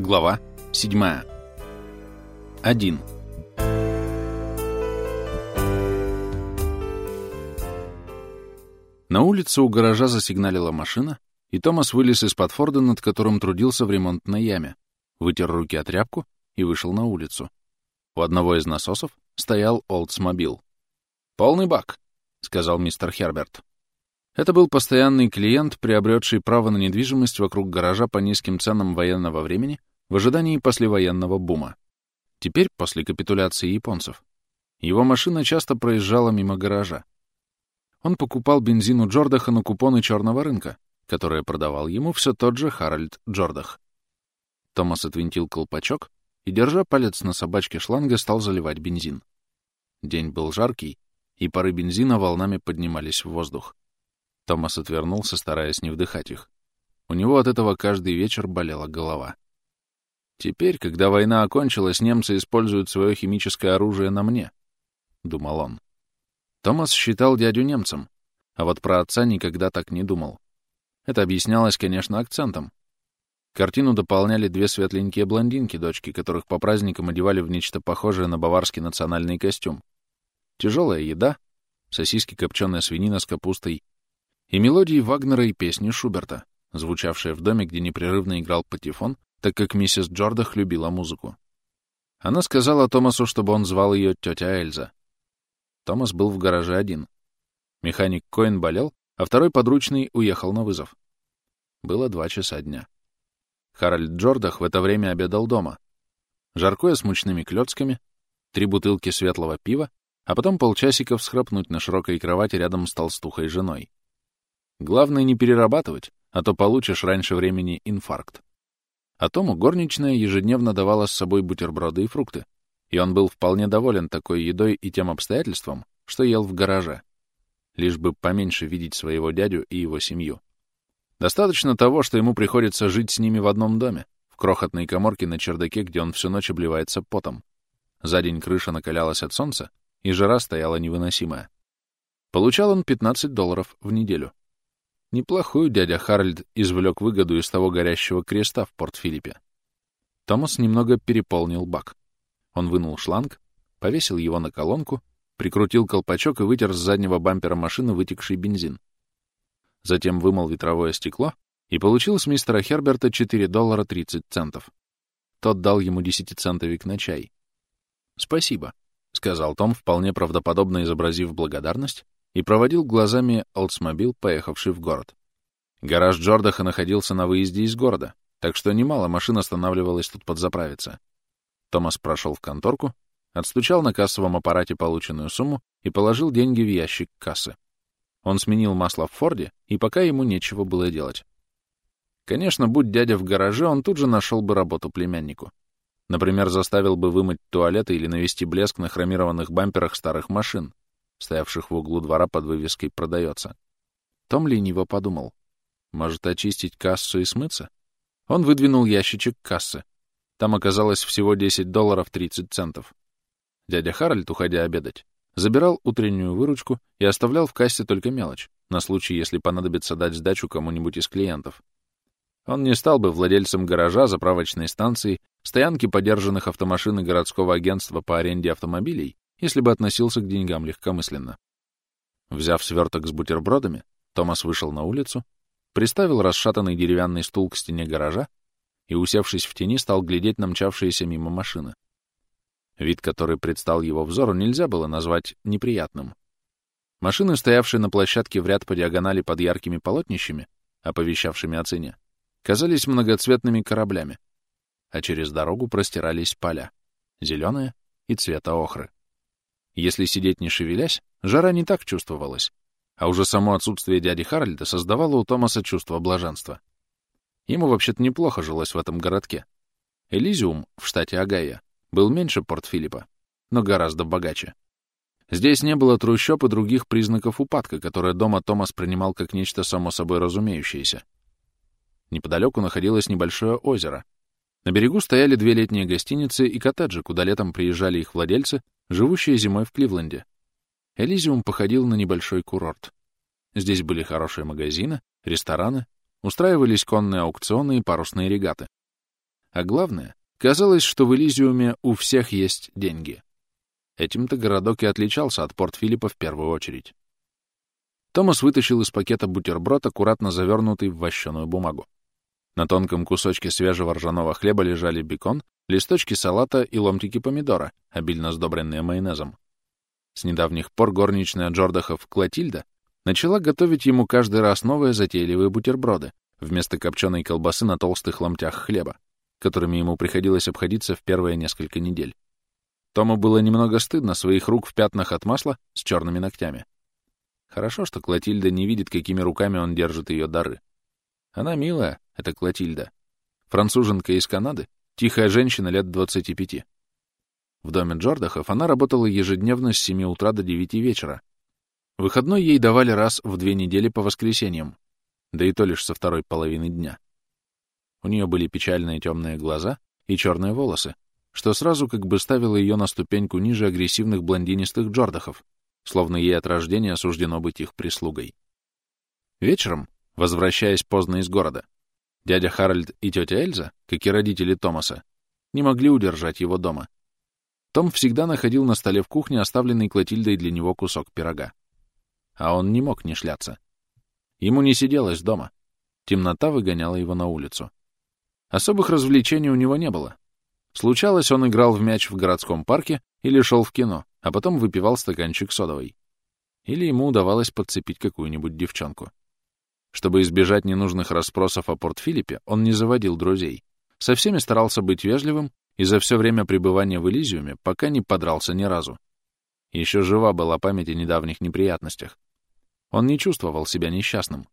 Глава 7. 1. На улице у гаража засигналила машина, и Томас вылез из-под Форда, над которым трудился в ремонтной яме, вытер руки от тряпку и вышел на улицу. У одного из насосов стоял Олдсмобил. «Полный бак», — сказал мистер Херберт. Это был постоянный клиент, приобретший право на недвижимость вокруг гаража по низким ценам военного времени в ожидании послевоенного бума. Теперь, после капитуляции японцев, его машина часто проезжала мимо гаража. Он покупал бензин у Джордаха на купоны черного рынка, которые продавал ему все тот же Харальд Джордах. Томас отвинтил колпачок и, держа палец на собачке шланга, стал заливать бензин. День был жаркий, и пары бензина волнами поднимались в воздух. Томас отвернулся, стараясь не вдыхать их. У него от этого каждый вечер болела голова. «Теперь, когда война окончилась, немцы используют свое химическое оружие на мне», — думал он. Томас считал дядю немцем, а вот про отца никогда так не думал. Это объяснялось, конечно, акцентом. Картину дополняли две светленькие блондинки, дочки, которых по праздникам одевали в нечто похожее на баварский национальный костюм. Тяжелая еда, сосиски копченая свинина с капустой и мелодии Вагнера и песни Шуберта, звучавшие в доме, где непрерывно играл патефон, так как миссис Джордах любила музыку. Она сказала Томасу, чтобы он звал ее тетя Эльза. Томас был в гараже один. Механик Коин болел, а второй подручный уехал на вызов. Было два часа дня. Харальд Джордах в это время обедал дома. Жаркое с мучными клёцками, три бутылки светлого пива, а потом полчасика всхрапнуть на широкой кровати рядом с толстухой женой. Главное не перерабатывать, а то получишь раньше времени инфаркт. А Тому горничная ежедневно давала с собой бутерброды и фрукты, и он был вполне доволен такой едой и тем обстоятельством, что ел в гараже, лишь бы поменьше видеть своего дядю и его семью. Достаточно того, что ему приходится жить с ними в одном доме, в крохотной коморке на чердаке, где он всю ночь обливается потом. За день крыша накалялась от солнца, и жара стояла невыносимая. Получал он 15 долларов в неделю. Неплохую дядя Харальд извлек выгоду из того горящего креста в Порт-Филиппе. Томас немного переполнил бак. Он вынул шланг, повесил его на колонку, прикрутил колпачок и вытер с заднего бампера машины вытекший бензин. Затем вымыл ветровое стекло и получил с мистера Херберта 4 доллара 30 центов. Тот дал ему десятицентовик на чай. «Спасибо», — сказал Том, вполне правдоподобно изобразив благодарность, и проводил глазами Олдсмобил, поехавший в город. Гараж Джордаха находился на выезде из города, так что немало машин останавливалось тут подзаправиться. Томас прошел в конторку, отстучал на кассовом аппарате полученную сумму и положил деньги в ящик кассы. Он сменил масло в Форде, и пока ему нечего было делать. Конечно, будь дядя в гараже, он тут же нашел бы работу племяннику. Например, заставил бы вымыть туалеты или навести блеск на хромированных бамперах старых машин, стоявших в углу двора под вывеской «Продается». Том лениво подумал. Может, очистить кассу и смыться? Он выдвинул ящичек кассы. Там оказалось всего 10 долларов 30 центов. Дядя Харальд, уходя обедать, забирал утреннюю выручку и оставлял в кассе только мелочь, на случай, если понадобится дать сдачу кому-нибудь из клиентов. Он не стал бы владельцем гаража, заправочной станции, стоянки подержанных автомашин и городского агентства по аренде автомобилей, если бы относился к деньгам легкомысленно. Взяв сверток с бутербродами, Томас вышел на улицу, приставил расшатанный деревянный стул к стене гаража и, усевшись в тени, стал глядеть на мчавшиеся мимо машины. Вид, который предстал его взору, нельзя было назвать неприятным. Машины, стоявшие на площадке в ряд по диагонали под яркими полотнищами, оповещавшими о цене, казались многоцветными кораблями, а через дорогу простирались поля, зеленые и цвета охры. Если сидеть не шевелясь, жара не так чувствовалась, а уже само отсутствие дяди Харальда создавало у Томаса чувство блаженства. Ему вообще-то неплохо жилось в этом городке. Элизиум в штате Огайо был меньше Порт-Филиппа, но гораздо богаче. Здесь не было трущоб и других признаков упадка, которые дома Томас принимал как нечто само собой разумеющееся. Неподалеку находилось небольшое озеро. На берегу стояли две летние гостиницы и коттеджи, куда летом приезжали их владельцы живущие зимой в Кливленде. Элизиум походил на небольшой курорт. Здесь были хорошие магазины, рестораны, устраивались конные аукционы и парусные регаты. А главное, казалось, что в Элизиуме у всех есть деньги. Этим-то городок и отличался от Порт-Филиппа в первую очередь. Томас вытащил из пакета бутерброд, аккуратно завернутый в вощеную бумагу. На тонком кусочке свежего ржаного хлеба лежали бекон, листочки салата и ломтики помидора, обильно сдобренные майонезом. С недавних пор горничная Джордахов Клотильда начала готовить ему каждый раз новые затейливые бутерброды вместо копченой колбасы на толстых ломтях хлеба, которыми ему приходилось обходиться в первые несколько недель. Тому было немного стыдно своих рук в пятнах от масла с черными ногтями. Хорошо, что Клотильда не видит, какими руками он держит ее дары. Она милая, эта Клотильда. Француженка из Канады, тихая женщина лет 25. В доме Джордахов она работала ежедневно с 7 утра до 9 вечера. Выходной ей давали раз в две недели по воскресеньям, да и то лишь со второй половины дня. У нее были печальные темные глаза и черные волосы, что сразу как бы ставило ее на ступеньку ниже агрессивных блондинистых Джордахов, словно ей от рождения суждено быть их прислугой. Вечером, возвращаясь поздно из города, дядя Харальд и тетя Эльза, как и родители Томаса, не могли удержать его дома. Том всегда находил на столе в кухне оставленный Клотильдой для него кусок пирога. А он не мог не шляться. Ему не сиделось дома. Темнота выгоняла его на улицу. Особых развлечений у него не было. Случалось, он играл в мяч в городском парке или шел в кино, а потом выпивал стаканчик содовой. Или ему удавалось подцепить какую-нибудь девчонку. Чтобы избежать ненужных расспросов о Порт-Филиппе, он не заводил друзей. Со всеми старался быть вежливым и за все время пребывания в Элизиуме пока не подрался ни разу. Еще жива была память о недавних неприятностях. Он не чувствовал себя несчастным.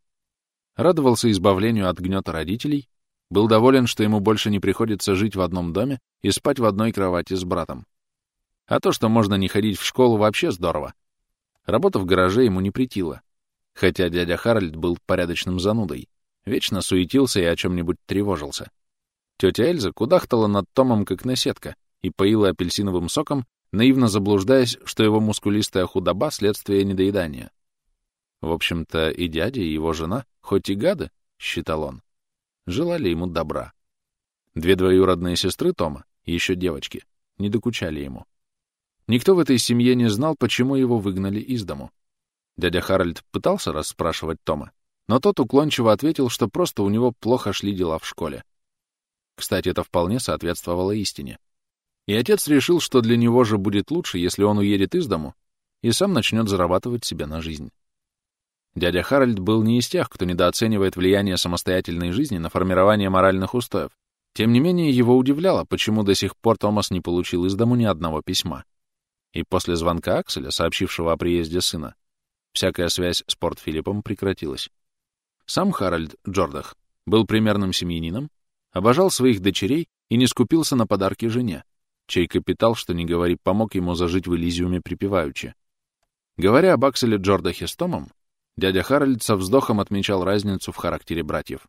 Радовался избавлению от гнета родителей, был доволен, что ему больше не приходится жить в одном доме и спать в одной кровати с братом. А то, что можно не ходить в школу, вообще здорово. Работа в гараже ему не притила. Хотя дядя Харальд был порядочным занудой, вечно суетился и о чем-нибудь тревожился. Тетя Эльза кудахтала над Томом как наседка и поила апельсиновым соком, наивно заблуждаясь, что его мускулистая худоба — следствие недоедания. В общем-то, и дядя, и его жена, хоть и гады, считал он, желали ему добра. Две двоюродные сестры Тома, еще девочки, не докучали ему. Никто в этой семье не знал, почему его выгнали из дому. Дядя Харальд пытался расспрашивать Тома, но тот уклончиво ответил, что просто у него плохо шли дела в школе. Кстати, это вполне соответствовало истине. И отец решил, что для него же будет лучше, если он уедет из дому и сам начнет зарабатывать себе на жизнь. Дядя Харальд был не из тех, кто недооценивает влияние самостоятельной жизни на формирование моральных устоев. Тем не менее, его удивляло, почему до сих пор Томас не получил из дому ни одного письма. И после звонка Акселя, сообщившего о приезде сына, всякая связь с Порт Филиппом прекратилась. Сам Харальд Джордах был примерным семьянином, обожал своих дочерей и не скупился на подарки жене, чей капитал, что не говори, помог ему зажить в Элизиуме припеваючи. Говоря об Акселе Джордахе с Томом, дядя Харальд со вздохом отмечал разницу в характере братьев.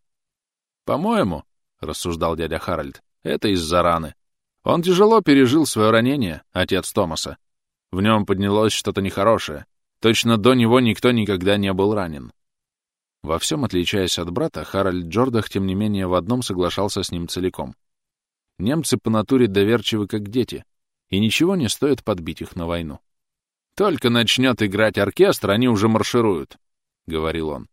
«По-моему, — рассуждал дядя Харальд, — это из-за раны. Он тяжело пережил свое ранение, отец Томаса. В нем поднялось что-то нехорошее. Точно до него никто никогда не был ранен. Во всем отличаясь от брата, Харальд Джордах, тем не менее, в одном соглашался с ним целиком. Немцы по натуре доверчивы, как дети, и ничего не стоит подбить их на войну. «Только начнет играть оркестр, они уже маршируют», — говорил он.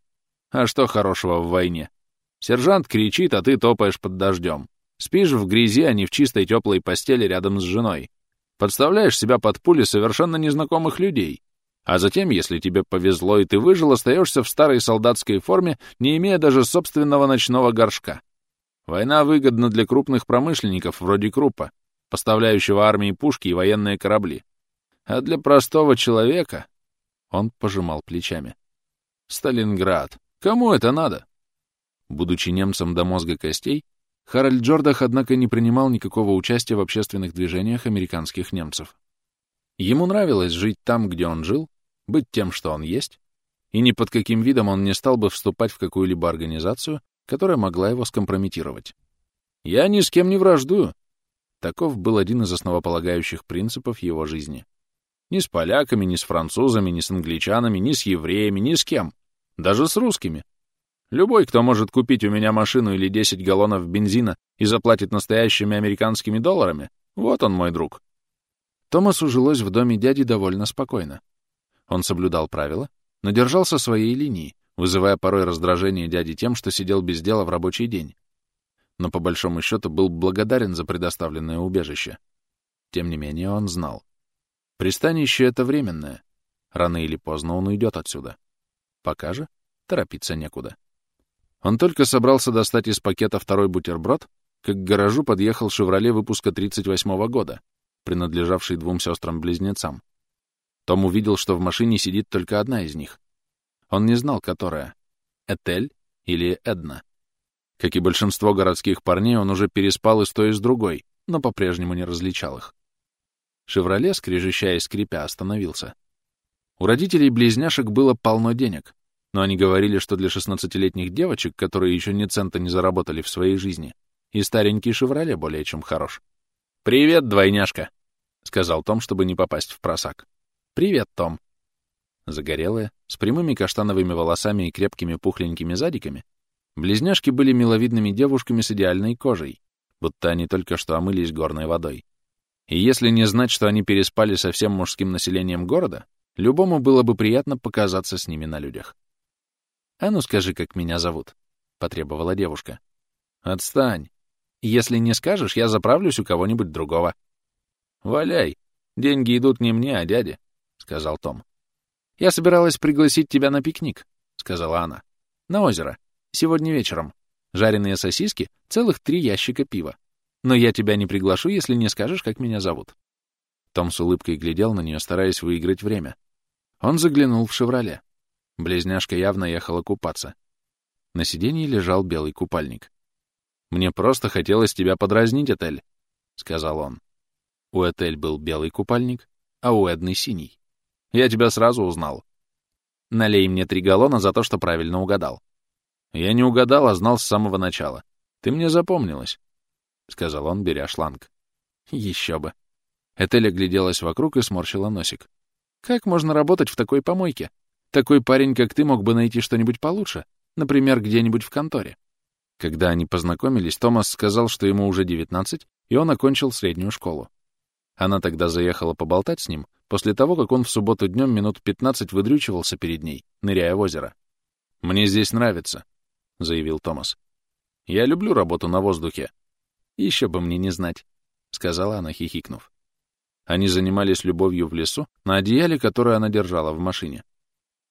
«А что хорошего в войне? Сержант кричит, а ты топаешь под дождем. Спишь в грязи, а не в чистой теплой постели рядом с женой. Подставляешь себя под пули совершенно незнакомых людей. А затем, если тебе повезло и ты выжил, остаешься в старой солдатской форме, не имея даже собственного ночного горшка. Война выгодна для крупных промышленников, вроде Круппа, поставляющего армии пушки и военные корабли. А для простого человека... Он пожимал плечами. Сталинград. Кому это надо? Будучи немцем до мозга костей, Харальд Джордах, однако, не принимал никакого участия в общественных движениях американских немцев. Ему нравилось жить там, где он жил, быть тем, что он есть, и ни под каким видом он не стал бы вступать в какую-либо организацию, которая могла его скомпрометировать. «Я ни с кем не враждую», Таков был один из основополагающих принципов его жизни. Ни с поляками, ни с французами, ни с англичанами, ни с евреями, ни с кем. Даже с русскими. Любой, кто может купить у меня машину или 10 галлонов бензина и заплатит настоящими американскими долларами, вот он мой друг. Томасу жилось в доме дяди довольно спокойно. Он соблюдал правила, но держался своей линии, вызывая порой раздражение дяди тем, что сидел без дела в рабочий день. Но по большому счету был благодарен за предоставленное убежище. Тем не менее он знал. Пристанище — это временное. Рано или поздно он уйдет отсюда. Пока же торопиться некуда. Он только собрался достать из пакета второй бутерброд, как к гаражу подъехал «Шевроле» выпуска 38-го года, принадлежавший двум сестрам-близнецам. Том увидел, что в машине сидит только одна из них. Он не знал, которая — Этель или Эдна. Как и большинство городских парней, он уже переспал и с той, и с другой, но по-прежнему не различал их. «Шевроле», скрежещая и скрипя, остановился. У родителей близняшек было полно денег, но они говорили, что для шестнадцатилетних девочек, которые еще ни цента не заработали в своей жизни, и старенький «Шевроле» более чем хорош. «Привет, двойняшка!» — сказал Том, чтобы не попасть в просак. «Привет, Том!» Загорелые, с прямыми каштановыми волосами и крепкими пухленькими задиками, близняшки были миловидными девушками с идеальной кожей, будто они только что омылись горной водой. И если не знать, что они переспали со всем мужским населением города, любому было бы приятно показаться с ними на людях. «А ну скажи, как меня зовут», — потребовала девушка. «Отстань. Если не скажешь, я заправлюсь у кого-нибудь другого». «Валяй. Деньги идут не мне, а дяде», — сказал Том. «Я собиралась пригласить тебя на пикник», — сказала она. «На озеро. Сегодня вечером. Жареные сосиски, целых три ящика пива. Но я тебя не приглашу, если не скажешь, как меня зовут». Том с улыбкой глядел на нее, стараясь выиграть время. Он заглянул в «Шевроле». Близняшка явно ехала купаться. На сиденье лежал белый купальник. «Мне просто хотелось тебя подразнить, Этель», — сказал он. У Этель был белый купальник, а у Эдны — синий. Я тебя сразу узнал. Налей мне три галлона за то, что правильно угадал. Я не угадал, а знал с самого начала. Ты мне запомнилась, — сказал он, беря шланг. Еще бы. Этель огляделась вокруг и сморщила носик. Как можно работать в такой помойке? Такой парень, как ты, мог бы найти что-нибудь получше, например, где-нибудь в конторе. Когда они познакомились, Томас сказал, что ему уже 19, и он окончил среднюю школу. Она тогда заехала поболтать с ним, после того, как он в субботу днем минут 15 выдрючивался перед ней, ныряя в озеро. «Мне здесь нравится», — заявил Томас. «Я люблю работу на воздухе». «Еще бы мне не знать», — сказала она, хихикнув. Они занимались любовью в лесу на одеяле, которое она держала в машине.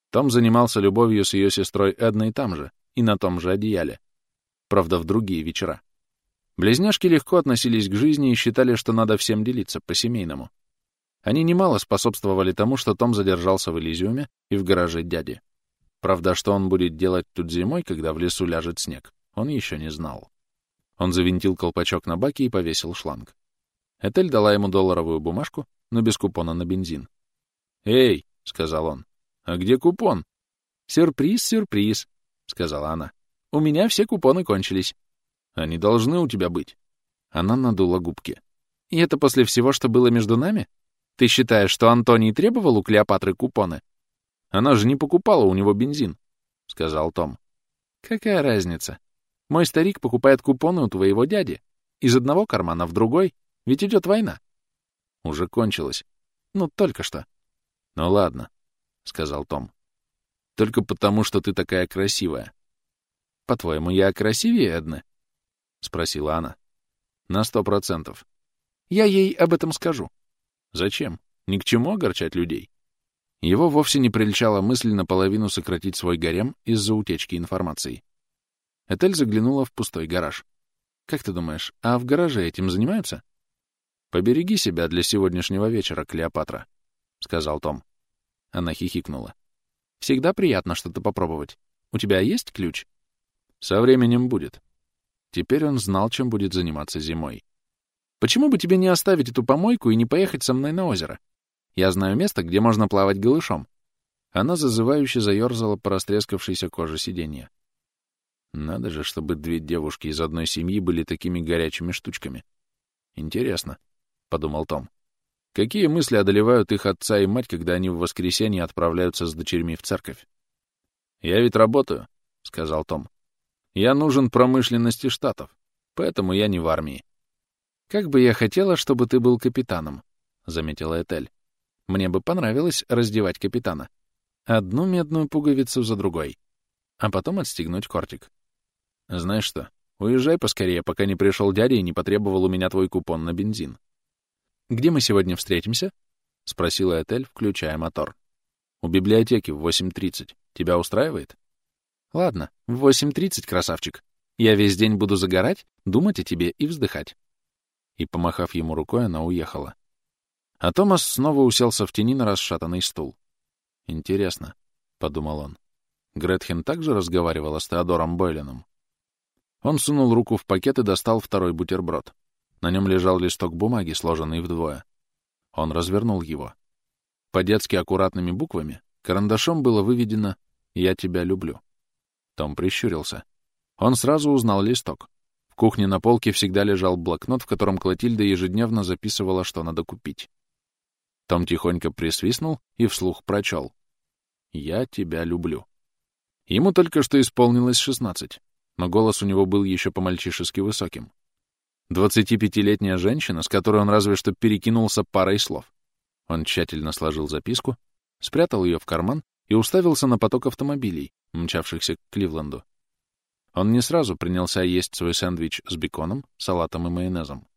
Том занимался любовью с ее сестрой Эдной там же, и на том же одеяле. Правда, в другие вечера. Близняшки легко относились к жизни и считали, что надо всем делиться по-семейному. Они немало способствовали тому, что Том задержался в Элизиуме и в гараже дяди. Правда, что он будет делать тут зимой, когда в лесу ляжет снег, он еще не знал. Он завинтил колпачок на баке и повесил шланг. Этель дала ему долларовую бумажку, но без купона на бензин. «Эй!» — сказал он. «А где купон?» «Сюрприз, сюрприз», — сказала она. «У меня все купоны кончились». «Они должны у тебя быть». Она надула губки. «И это после всего, что было между нами? Ты считаешь, что Антоний требовал у Клеопатры купоны?» «Она же не покупала у него бензин», — сказал Том. «Какая разница? Мой старик покупает купоны у твоего дяди. Из одного кармана в другой. Ведь идет война». «Уже кончилась. Ну, только что». «Ну ладно», — сказал Том. «Только потому, что ты такая красивая». «По-твоему, я красивее Эдны?» — спросила она. «На сто процентов. Я ей об этом скажу». «Зачем? Ни к чему огорчать людей». Его вовсе не прельчала мысль наполовину сократить свой гарем из-за утечки информации. Этель заглянула в пустой гараж. «Как ты думаешь, а в гараже этим занимаются?» «Побереги себя для сегодняшнего вечера, Клеопатра», — сказал Том. Она хихикнула. «Всегда приятно что-то попробовать. У тебя есть ключ?» «Со временем будет». Теперь он знал, чем будет заниматься зимой. «Почему бы тебе не оставить эту помойку и не поехать со мной на озеро? Я знаю место, где можно плавать голышом». Она зазывающе заерзала по растрескавшейся коже сиденья. Надо же, чтобы две девушки из одной семьи были такими горячими штучками. Интересно, — подумал Том. Какие мысли одолевают их отца и мать, когда они в воскресенье отправляются с дочерьми в церковь? «Я ведь работаю», — сказал Том. «Я нужен промышленности Штатов, поэтому я не в армии». «Как бы я хотела, чтобы ты был капитаном», — заметила Этель. «Мне бы понравилось раздевать капитана. Одну медную пуговицу за другой, а потом отстегнуть кортик». «Знаешь что, уезжай поскорее, пока не пришел дядя и не потребовал у меня твой купон на бензин». «Где мы сегодня встретимся?» — спросила Этель, включая мотор. «У библиотеки в 8.30. Тебя устраивает?» «Ладно, в 8.30, красавчик. Я весь день буду загорать, думать о тебе и вздыхать». И, помахав ему рукой, она уехала. А Томас снова уселся в тени на расшатанный стул. «Интересно», — подумал он. Гретхен также разговаривала с Теодором Бойленом. Он сунул руку в пакет и достал второй бутерброд. На нем лежал листок бумаги, сложенный вдвое. Он развернул его. По-детски аккуратными буквами карандашом было выведено «Я тебя люблю». Том прищурился. Он сразу узнал листок. В кухне на полке всегда лежал блокнот, в котором Клотильда ежедневно записывала, что надо купить. Том тихонько присвистнул и вслух прочел. «Я тебя люблю». Ему только что исполнилось шестнадцать, но голос у него был еще по-мальчишески высоким. Двадцатипятилетняя женщина, с которой он разве что перекинулся парой слов. Он тщательно сложил записку, спрятал ее в карман и уставился на поток автомобилей, мчавшихся к Кливленду. Он не сразу принялся есть свой сэндвич с беконом, салатом и майонезом.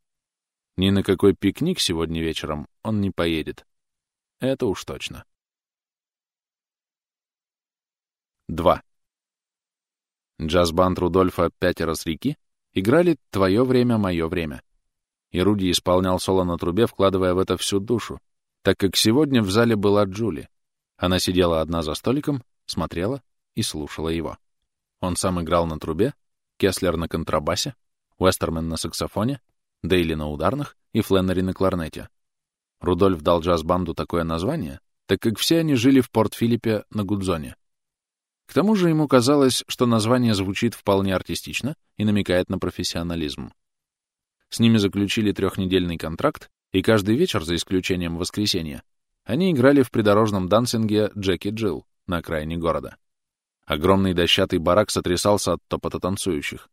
Ни на какой пикник сегодня вечером он не поедет. Это уж точно. 2. Джаз-банд Рудольфа «Пятеро с реки» играли «Твое время, мое время». И Руди исполнял соло на трубе, вкладывая в это всю душу, так как сегодня в зале была Джули. Она сидела одна за столиком, смотрела и слушала его. Он сам играл на трубе, Кеслер на контрабасе, Уэстермен на саксофоне, Дейли на ударных и Фленнери на кларнете. Рудольф дал джаз-банду такое название, так как все они жили в Порт-Филиппе на Гудзоне. К тому же ему казалось, что название звучит вполне артистично и намекает на профессионализм. С ними заключили трехнедельный контракт, и каждый вечер, за исключением воскресенья, они играли в придорожном дансинге «Джеки Джилл» на окраине города. Огромный дощатый барак сотрясался от топота танцующих.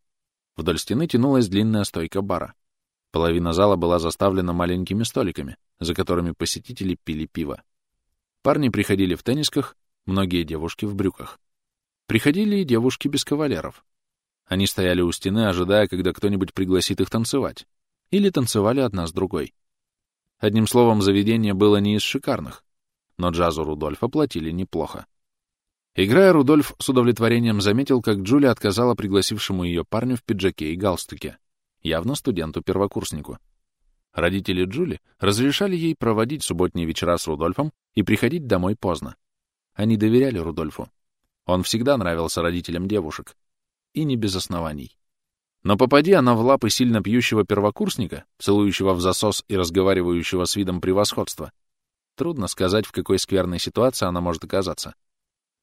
Вдоль стены тянулась длинная стойка бара. Половина зала была заставлена маленькими столиками, за которыми посетители пили пиво. Парни приходили в теннисках, многие девушки в брюках. Приходили и девушки без кавалеров. Они стояли у стены, ожидая, когда кто-нибудь пригласит их танцевать. Или танцевали одна с другой. Одним словом, заведение было не из шикарных, но джазу Рудольфа платили неплохо. Играя, Рудольф с удовлетворением заметил, как Джулия отказала пригласившему ее парню в пиджаке и галстуке, явно студенту-первокурснику. Родители Джули разрешали ей проводить субботние вечера с Рудольфом и приходить домой поздно. Они доверяли Рудольфу. Он всегда нравился родителям девушек. И не без оснований. Но попади она в лапы сильно пьющего первокурсника, целующего в засос и разговаривающего с видом превосходства, трудно сказать, в какой скверной ситуации она может оказаться.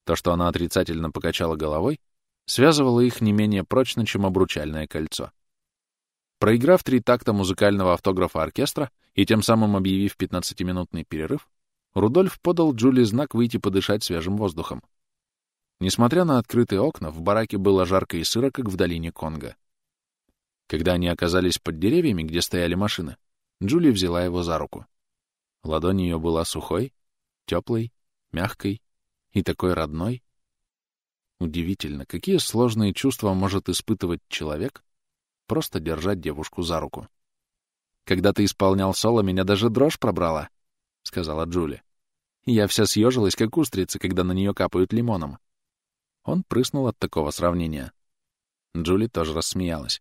То, что она отрицательно покачала головой, связывало их не менее прочно, чем обручальное кольцо. Проиграв три такта музыкального автографа оркестра и тем самым объявив 15-минутный перерыв, Рудольф подал Джули знак выйти подышать свежим воздухом. Несмотря на открытые окна, в бараке было жарко и сыро, как в долине Конго. Когда они оказались под деревьями, где стояли машины, Джули взяла его за руку. Ладонь ее была сухой, теплой, мягкой и такой родной. Удивительно, какие сложные чувства может испытывать человек, просто держать девушку за руку. «Когда ты исполнял соло, меня даже дрожь пробрала», — сказала Джули. Я вся съежилась, как устрица, когда на нее капают лимоном. Он прыснул от такого сравнения. Джули тоже рассмеялась.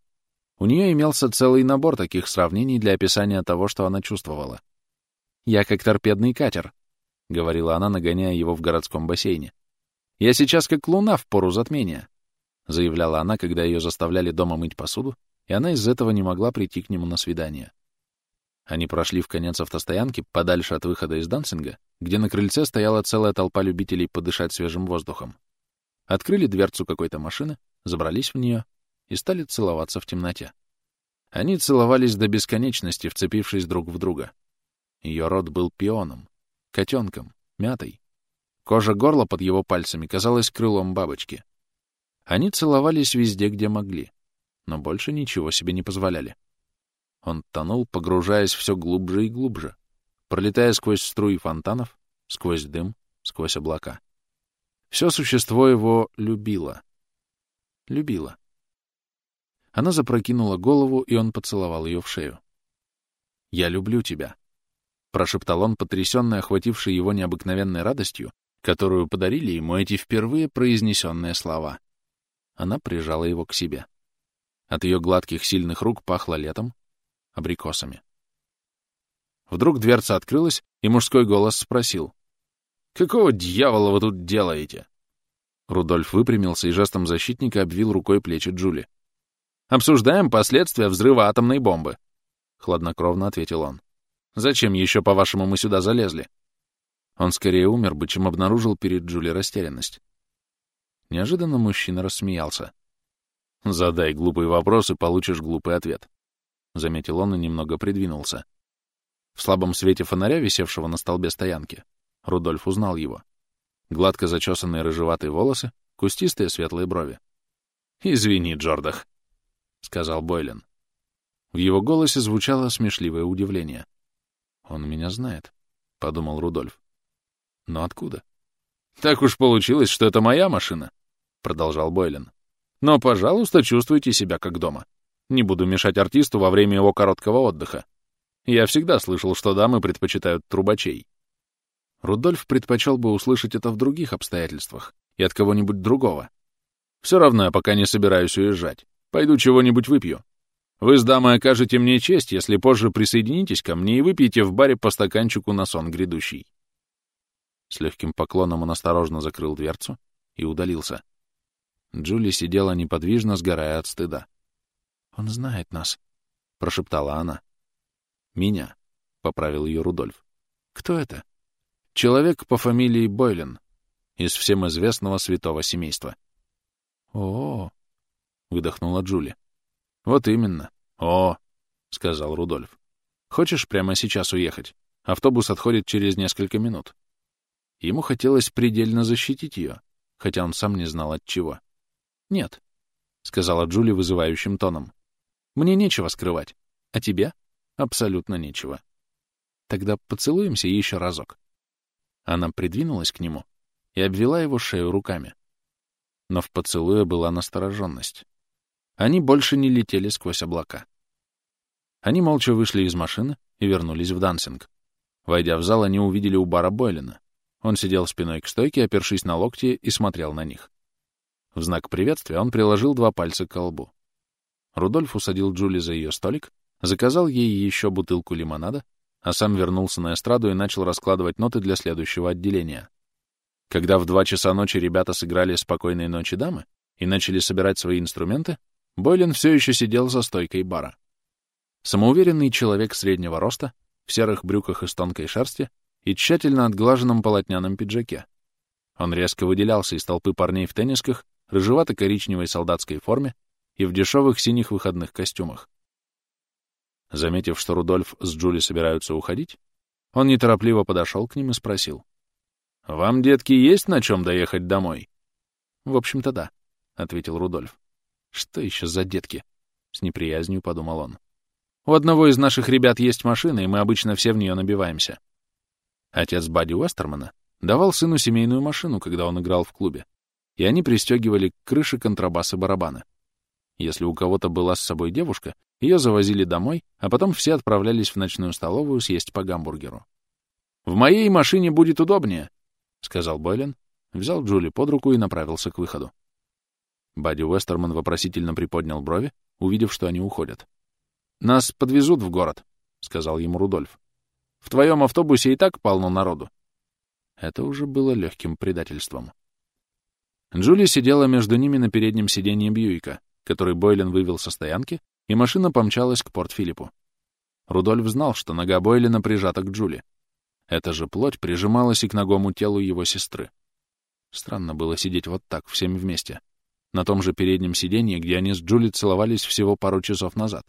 У нее имелся целый набор таких сравнений для описания того, что она чувствовала. «Я как торпедный катер», — говорила она, нагоняя его в городском бассейне. «Я сейчас как луна в пору затмения», — заявляла она, когда ее заставляли дома мыть посуду, и она из этого не могла прийти к нему на свидание. Они прошли в конец автостоянки, подальше от выхода из дансинга, где на крыльце стояла целая толпа любителей подышать свежим воздухом. Открыли дверцу какой-то машины, забрались в нее и стали целоваться в темноте. Они целовались до бесконечности, вцепившись друг в друга. Ее рот был пионом, котенком, мятой. Кожа горла под его пальцами казалась крылом бабочки. Они целовались везде, где могли, но больше ничего себе не позволяли. Он тонул, погружаясь все глубже и глубже, пролетая сквозь струи фонтанов, сквозь дым, сквозь облака. Все существо его любило. Любило. Она запрокинула голову, и он поцеловал ее в шею. «Я люблю тебя», — прошептал он, потрясенный, охвативший его необыкновенной радостью, которую подарили ему эти впервые произнесенные слова. Она прижала его к себе. От ее гладких сильных рук пахло летом, абрикосами. Вдруг дверца открылась, и мужской голос спросил. «Какого дьявола вы тут делаете?» Рудольф выпрямился и жестом защитника обвил рукой плечи Джули. «Обсуждаем последствия взрыва атомной бомбы», — хладнокровно ответил он. «Зачем еще, по-вашему, мы сюда залезли?» Он скорее умер бы, чем обнаружил перед Джули растерянность. Неожиданно мужчина рассмеялся. «Задай глупый вопрос и получишь глупый ответ», — заметил он и немного придвинулся. В слабом свете фонаря, висевшего на столбе стоянки, Рудольф узнал его. Гладко зачесанные рыжеватые волосы, кустистые светлые брови. «Извини, Джордах», — сказал Бойлен. В его голосе звучало смешливое удивление. «Он меня знает», — подумал Рудольф. «Но откуда?» «Так уж получилось, что это моя машина», — продолжал Бойлен. «Но, пожалуйста, чувствуйте себя как дома. Не буду мешать артисту во время его короткого отдыха. Я всегда слышал, что дамы предпочитают трубачей». Рудольф предпочел бы услышать это в других обстоятельствах и от кого-нибудь другого. «Все равно я пока не собираюсь уезжать. Пойду чего-нибудь выпью. Вы с дамой окажете мне честь, если позже присоединитесь ко мне и выпьете в баре по стаканчику на сон грядущий». С легким поклоном он осторожно закрыл дверцу и удалился. Джули сидела неподвижно, сгорая от стыда. «Он знает нас», — прошептала она. «Меня», — поправил ее Рудольф. «Кто это?» Человек по фамилии Бойлен, из всем известного святого семейства. «О-о-о!» — выдохнула Джули. «Вот именно. О!» — сказал Рудольф. «Хочешь прямо сейчас уехать? Автобус отходит через несколько минут». Ему хотелось предельно защитить ее, хотя он сам не знал от чего. «Нет», — сказала Джули вызывающим тоном. «Мне нечего скрывать. А тебе? Абсолютно нечего. Тогда поцелуемся еще разок». Она придвинулась к нему и обвела его шею руками. Но в поцелуе была настороженность. Они больше не летели сквозь облака. Они молча вышли из машины и вернулись в дансинг. Войдя в зал, они увидели у бара Бойлина. Он сидел спиной к стойке, опершись на локти, и смотрел на них. В знак приветствия он приложил два пальца к колбу. Рудольф усадил Джули за ее столик, заказал ей еще бутылку лимонада а сам вернулся на эстраду и начал раскладывать ноты для следующего отделения. Когда в два часа ночи ребята сыграли «Спокойной ночи, дамы» и начали собирать свои инструменты, Бойлен все еще сидел за стойкой бара. Самоуверенный человек среднего роста, в серых брюках из тонкой шерсти и тщательно отглаженном полотняном пиджаке. Он резко выделялся из толпы парней в теннисках, рыжевато-коричневой солдатской форме и в дешевых синих выходных костюмах. Заметив, что Рудольф с Джули собираются уходить, он неторопливо подошел к ним и спросил. «Вам, детки, есть на чем доехать домой?» «В общем-то, да», — ответил Рудольф. «Что еще за детки?» — с неприязнью подумал он. «У одного из наших ребят есть машина, и мы обычно все в нее набиваемся». Отец Бадди Уэстермана давал сыну семейную машину, когда он играл в клубе, и они пристегивали к крыше контрабасы барабаны. Если у кого-то была с собой девушка, ее завозили домой, а потом все отправлялись в ночную столовую съесть по гамбургеру. «В моей машине будет удобнее», — сказал Бойлен, взял Джули под руку и направился к выходу. Бадди Уэстерман вопросительно приподнял брови, увидев, что они уходят. «Нас подвезут в город», — сказал ему Рудольф. «В твоем автобусе и так полно народу». Это уже было легким предательством. Джули сидела между ними на переднем сиденье Бьюика, который Бойлен вывел со стоянки и машина помчалась к Порт-Филиппу. Рудольф знал, что нога Бойлина прижата к Джули. Эта же плоть прижималась и к ногому телу его сестры. Странно было сидеть вот так, всеми вместе. На том же переднем сиденье, где они с Джули целовались всего пару часов назад.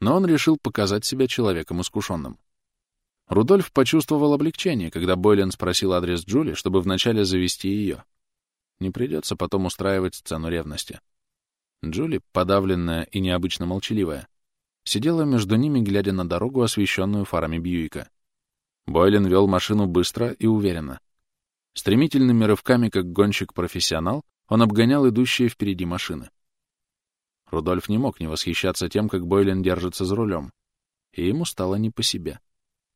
Но он решил показать себя человеком искушенным. Рудольф почувствовал облегчение, когда Бойлен спросил адрес Джули, чтобы вначале завести ее. Не придется потом устраивать сцену ревности. Джули, подавленная и необычно молчаливая, сидела между ними, глядя на дорогу, освещенную фарами Бьюика. Бойлен вел машину быстро и уверенно. Стремительными рывками, как гонщик-профессионал, он обгонял идущие впереди машины. Рудольф не мог не восхищаться тем, как Бойлен держится за рулем, и ему стало не по себе.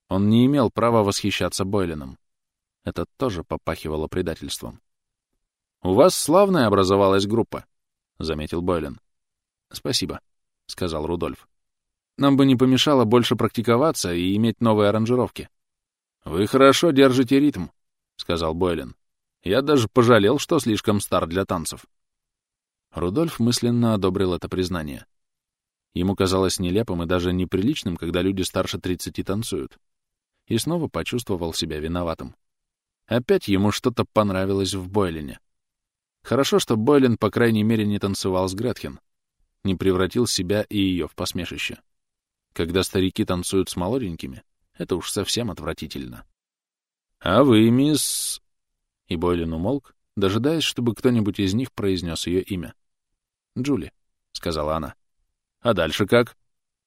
Он не имел права восхищаться Бойленом. Это тоже попахивало предательством. «У вас славная образовалась группа», — заметил Бойлен. «Спасибо», — сказал Рудольф. «Нам бы не помешало больше практиковаться и иметь новые аранжировки». «Вы хорошо держите ритм», — сказал Бойлен. «Я даже пожалел, что слишком стар для танцев». Рудольф мысленно одобрил это признание. Ему казалось нелепым и даже неприличным, когда люди старше 30 танцуют. И снова почувствовал себя виноватым. Опять ему что-то понравилось в Бойлене. Хорошо, что Бойлен, по крайней мере, не танцевал с Гретхен, не превратил себя и ее в посмешище. Когда старики танцуют с молоденькими, это уж совсем отвратительно. «А вы, мисс...» И Бойлен умолк, дожидаясь, чтобы кто-нибудь из них произнес ее имя. «Джули», — сказала она. «А дальше как?»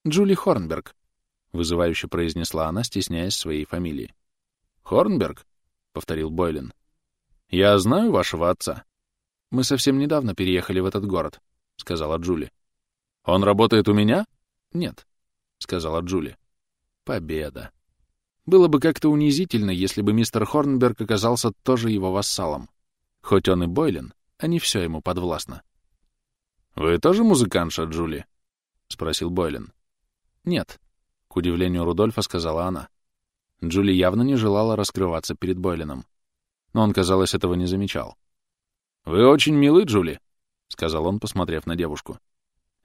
«Джули Хорнберг», — вызывающе произнесла она, стесняясь своей фамилии. «Хорнберг?» — повторил Бойлен. «Я знаю вашего отца». «Мы совсем недавно переехали в этот город», — сказала Джули. «Он работает у меня?» «Нет», — сказала Джули. «Победа». Было бы как-то унизительно, если бы мистер Хорнберг оказался тоже его вассалом. Хоть он и Бойлен, а не все ему подвластно. «Вы тоже музыкантша, Джули?» — спросил Бойлен. «Нет», — к удивлению Рудольфа сказала она. Джули явно не желала раскрываться перед Бойленом. Но он, казалось, этого не замечал. «Вы очень милы, Джули», — сказал он, посмотрев на девушку.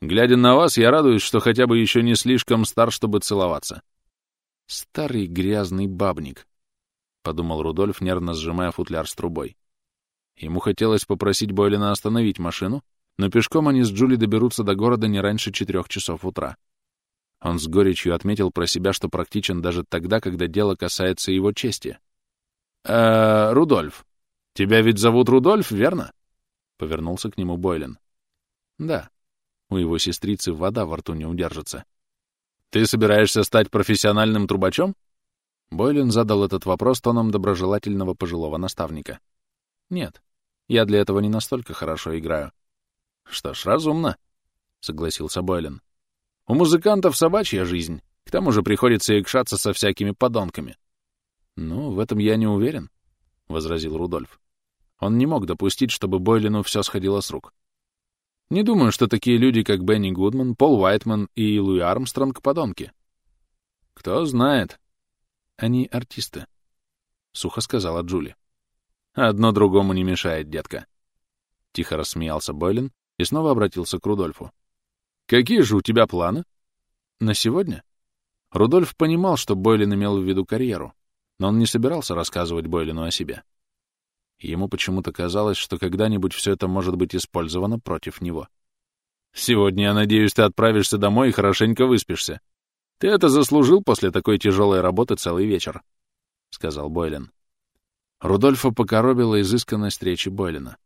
«Глядя на вас, я радуюсь, что хотя бы еще не слишком стар, чтобы целоваться. «Старый грязный бабник», — подумал Рудольф, нервно сжимая футляр с трубой. Ему хотелось попросить Бойлина остановить машину, но пешком они с Джули доберутся до города не раньше четырех часов утра. Он с горечью отметил про себя, что практичен даже тогда, когда дело касается его чести. «Э, Рудольф, тебя ведь зовут Рудольф, верно?» — повернулся к нему Бойлен. «Да. У его сестрицы вода во рту не удержится. Ты собираешься стать профессиональным трубачом? Бойлен задал этот вопрос тоном доброжелательного пожилого наставника. Нет, я для этого не настолько хорошо играю. Что ж, разумно, согласился Бойлен. У музыкантов собачья жизнь. К тому же приходится икшаться со всякими подонками. Ну, в этом я не уверен, возразил Рудольф. Он не мог допустить, чтобы Бойлену все сходило с рук. Не думаю, что такие люди, как Бенни Гудман, Пол Уайтман и Луи Армстронг — подонки. Кто знает. Они артисты, — сухо сказала Джули. Одно другому не мешает, детка. Тихо рассмеялся Бойлен и снова обратился к Рудольфу. Какие же у тебя планы? На сегодня? Рудольф понимал, что Бойлен имел в виду карьеру, но он не собирался рассказывать Бойлену о себе. Ему почему-то казалось, что когда-нибудь все это может быть использовано против него. «Сегодня, я надеюсь, ты отправишься домой и хорошенько выспишься. Ты это заслужил после такой тяжелой работы целый вечер», — сказал Бойлен. Рудольфа покоробила изысканность речи Бойлена.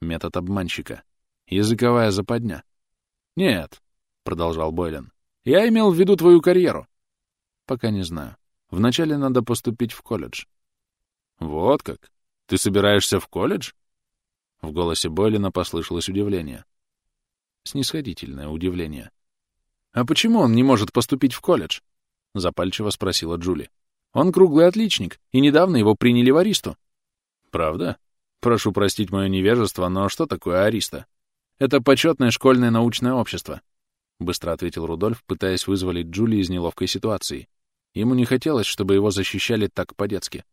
Метод обманщика. Языковая западня. «Нет», — продолжал Бойлен, — «я имел в виду твою карьеру». «Пока не знаю. Вначале надо поступить в колледж». «Вот как. Ты собираешься в колледж? В голосе Бойлина послышалось удивление. Снисходительное удивление. «А почему он не может поступить в колледж?» — запальчиво спросила Джули. «Он круглый отличник, и недавно его приняли в аристу». «Правда? Прошу простить мое невежество, но что такое ариста?» «Это почетное школьное научное общество», — быстро ответил Рудольф, пытаясь вызволить Джули из неловкой ситуации. Ему не хотелось, чтобы его защищали так по-детски.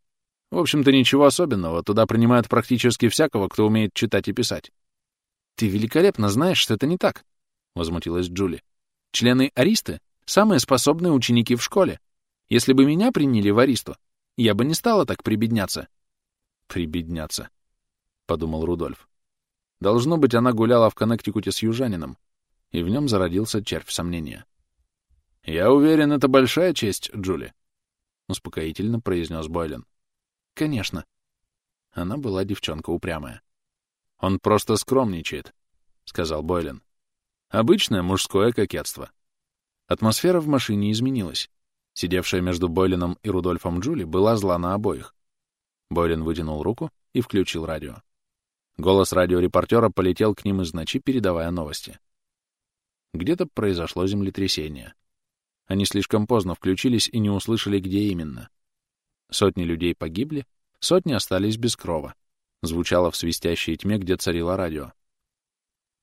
В общем-то, ничего особенного. Туда принимают практически всякого, кто умеет читать и писать. «Ты великолепно знаешь, что это не так», — возмутилась Джули. «Члены Аристы — самые способные ученики в школе. Если бы меня приняли в Аристу, я бы не стала так прибедняться». «Прибедняться», — подумал Рудольф. Должно быть, она гуляла в Коннектикуте с южанином, и в нем зародился червь сомнения. «Я уверен, это большая честь, Джули», — успокоительно произнес Бойлен. Конечно. Она была девчонка упрямая. «Он просто скромничает», — сказал Бойлен. «Обычное мужское кокетство». Атмосфера в машине изменилась. Сидевшая между Бойленом и Рудольфом Джули была зла на обоих. Бойлен вытянул руку и включил радио. Голос радиорепортера полетел к ним из ночи, передавая новости. Где-то произошло землетрясение. Они слишком поздно включились и не услышали, где именно. Сотни людей погибли, сотни остались без крова. Звучало в свистящей тьме, где царило радио.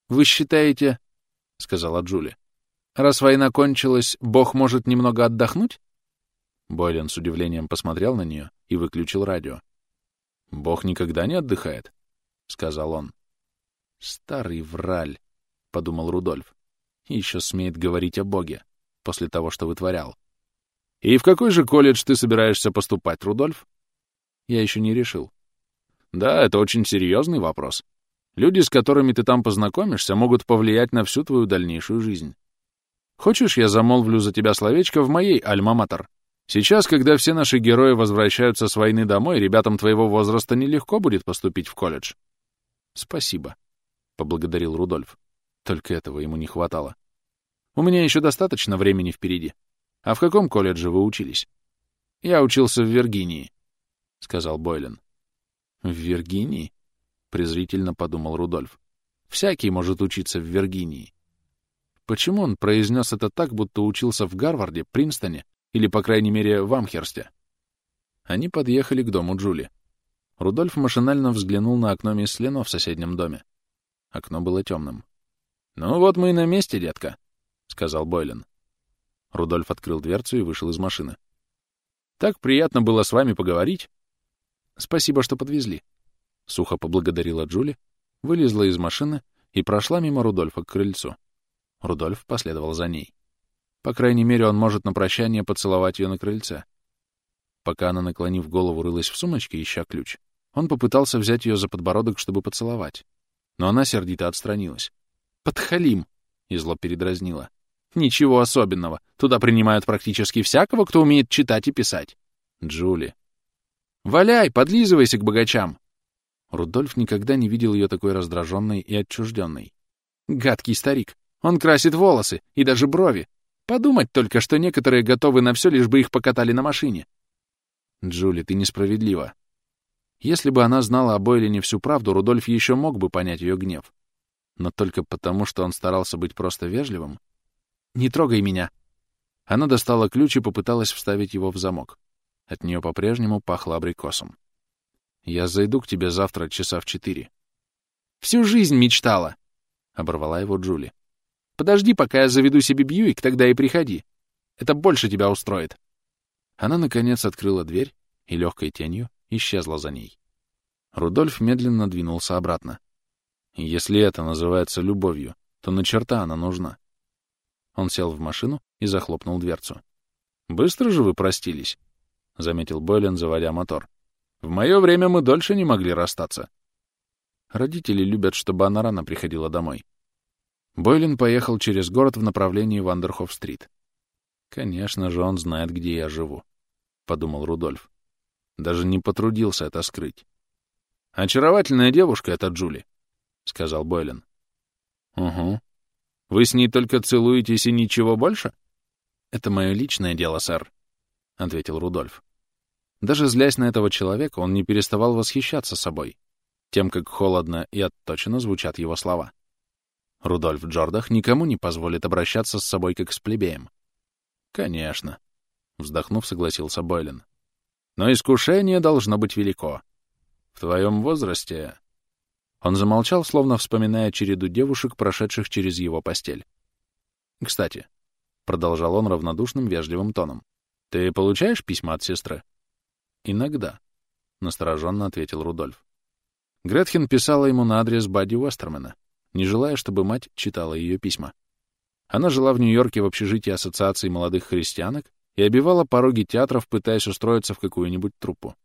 «Вы считаете, — сказала Джули, — раз война кончилась, Бог может немного отдохнуть?» Бойлен с удивлением посмотрел на нее и выключил радио. «Бог никогда не отдыхает», — сказал он. «Старый враль», — подумал Рудольф. «И еще смеет говорить о Боге после того, что вытворял». «И в какой же колледж ты собираешься поступать, Рудольф?» «Я еще не решил». «Да, это очень серьезный вопрос. Люди, с которыми ты там познакомишься, могут повлиять на всю твою дальнейшую жизнь. Хочешь, я замолвлю за тебя словечко в моей альма-матер? Сейчас, когда все наши герои возвращаются с войны домой, ребятам твоего возраста нелегко будет поступить в колледж. Спасибо, — поблагодарил Рудольф. Только этого ему не хватало. У меня еще достаточно времени впереди. А в каком колледже вы учились? Я учился в Виргинии, — сказал Бойлен. В Виргинии? — презрительно подумал Рудольф. Всякий может учиться в Виргинии. Почему он произнес это так, будто учился в Гарварде, Принстоне или, по крайней мере, в Амхерсте. Они подъехали к дому Джули. Рудольф машинально взглянул на окно мисс Лено в соседнем доме. Окно было темным. «Ну вот мы и на месте, детка», — сказал Бойлен. Рудольф открыл дверцу и вышел из машины. «Так приятно было с вами поговорить». «Спасибо, что подвезли», — сухо поблагодарила Джули, вылезла из машины и прошла мимо Рудольфа к крыльцу. Рудольф последовал за ней. По крайней мере, он может на прощание поцеловать ее на крыльце. Пока она, наклонив голову, рылась в сумочке, ища ключ, он попытался взять ее за подбородок, чтобы поцеловать. Но она сердито отстранилась. «Подхалим!» — и зло передразнила. «Ничего особенного. Туда принимают практически всякого, кто умеет читать и писать». «Джули». «Валяй, подлизывайся к богачам!» Рудольф никогда не видел ее такой раздраженной и отчужденной. «Гадкий старик. Он красит волосы и даже брови, Подумать только, что некоторые готовы на все, лишь бы их покатали на машине. Джули, ты несправедлива. Если бы она знала о Бойлине всю правду, Рудольф еще мог бы понять ее гнев. Но только потому, что он старался быть просто вежливым. «Не трогай меня!» Она достала ключ и попыталась вставить его в замок. От нее по-прежнему пахло абрикосом. «Я зайду к тебе завтра часа в четыре». «Всю жизнь мечтала!» — оборвала его Джули. Подожди, пока я заведу себе Бьюик, тогда и приходи. Это больше тебя устроит. Она, наконец, открыла дверь и легкой тенью исчезла за ней. Рудольф медленно двинулся обратно. Если это называется любовью, то на черта она нужна. Он сел в машину и захлопнул дверцу. «Быстро же вы простились», — заметил Бойлен, заводя мотор. «В мое время мы дольше не могли расстаться». Родители любят, чтобы она рано приходила домой. Бойлин поехал через город в направлении Вандерхоф-стрит. «Конечно же, он знает, где я живу», — подумал Рудольф. Даже не потрудился это скрыть. «Очаровательная девушка эта Джули», — сказал Бойлин. «Угу. Вы с ней только целуетесь и ничего больше?» «Это мое личное дело, сэр», — ответил Рудольф. Даже злясь на этого человека, он не переставал восхищаться собой, тем, как холодно и отточено звучат его слова. Рудольф Джордах никому не позволит обращаться с собой как с плебеем. Конечно, вздохнув, согласился Бойлен. Но искушение должно быть велико. В твоем возрасте... Он замолчал, словно вспоминая череду девушек, прошедших через его постель. «Кстати», — продолжал он равнодушным, вежливым тоном, — «ты получаешь письма от сестры?» «Иногда», — настороженно ответил Рудольф. Гретхен писала ему на адрес Бадди Уэстермена не желая, чтобы мать читала ее письма. Она жила в Нью-Йорке в общежитии Ассоциации молодых христианок и обивала пороги театров, пытаясь устроиться в какую-нибудь труппу.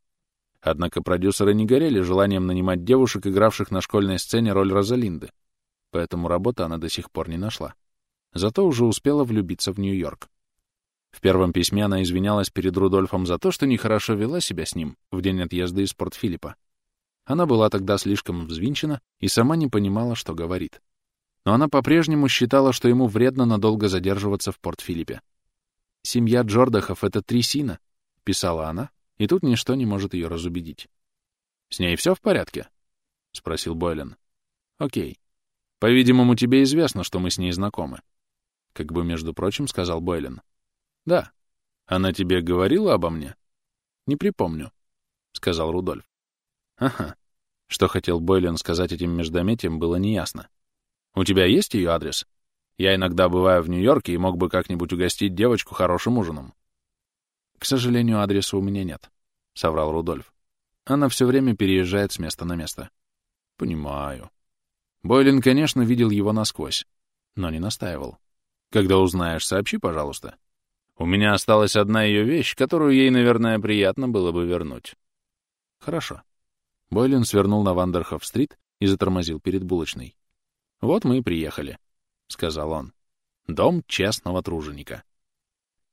Однако продюсеры не горели желанием нанимать девушек, игравших на школьной сцене роль Розалинды, поэтому работы она до сих пор не нашла. Зато уже успела влюбиться в Нью-Йорк. В первом письме она извинялась перед Рудольфом за то, что нехорошо вела себя с ним в день отъезда из Порт-Филиппа. Она была тогда слишком взвинчена и сама не понимала, что говорит. Но она по-прежнему считала, что ему вредно надолго задерживаться в Порт-Филиппе. «Семья Джордахов — это трясина», — писала она, и тут ничто не может ее разубедить. «С ней все в порядке?» — спросил Бойлен. «Окей. По-видимому, тебе известно, что мы с ней знакомы». Как бы, между прочим, сказал Бойлен. «Да. Она тебе говорила обо мне?» «Не припомню», — сказал Рудольф. «Ага». Что хотел Бойлен сказать этим междометием, было неясно. «У тебя есть ее адрес? Я иногда бываю в Нью-Йорке и мог бы как-нибудь угостить девочку хорошим ужином». «К сожалению, адреса у меня нет», — соврал Рудольф. «Она все время переезжает с места на место». «Понимаю». Бойлин, конечно, видел его насквозь, но не настаивал. «Когда узнаешь, сообщи, пожалуйста. У меня осталась одна ее вещь, которую ей, наверное, приятно было бы вернуть». «Хорошо». Бойлин свернул на Вандерхоф-стрит и затормозил перед булочной. «Вот мы и приехали», — сказал он. «Дом честного труженика».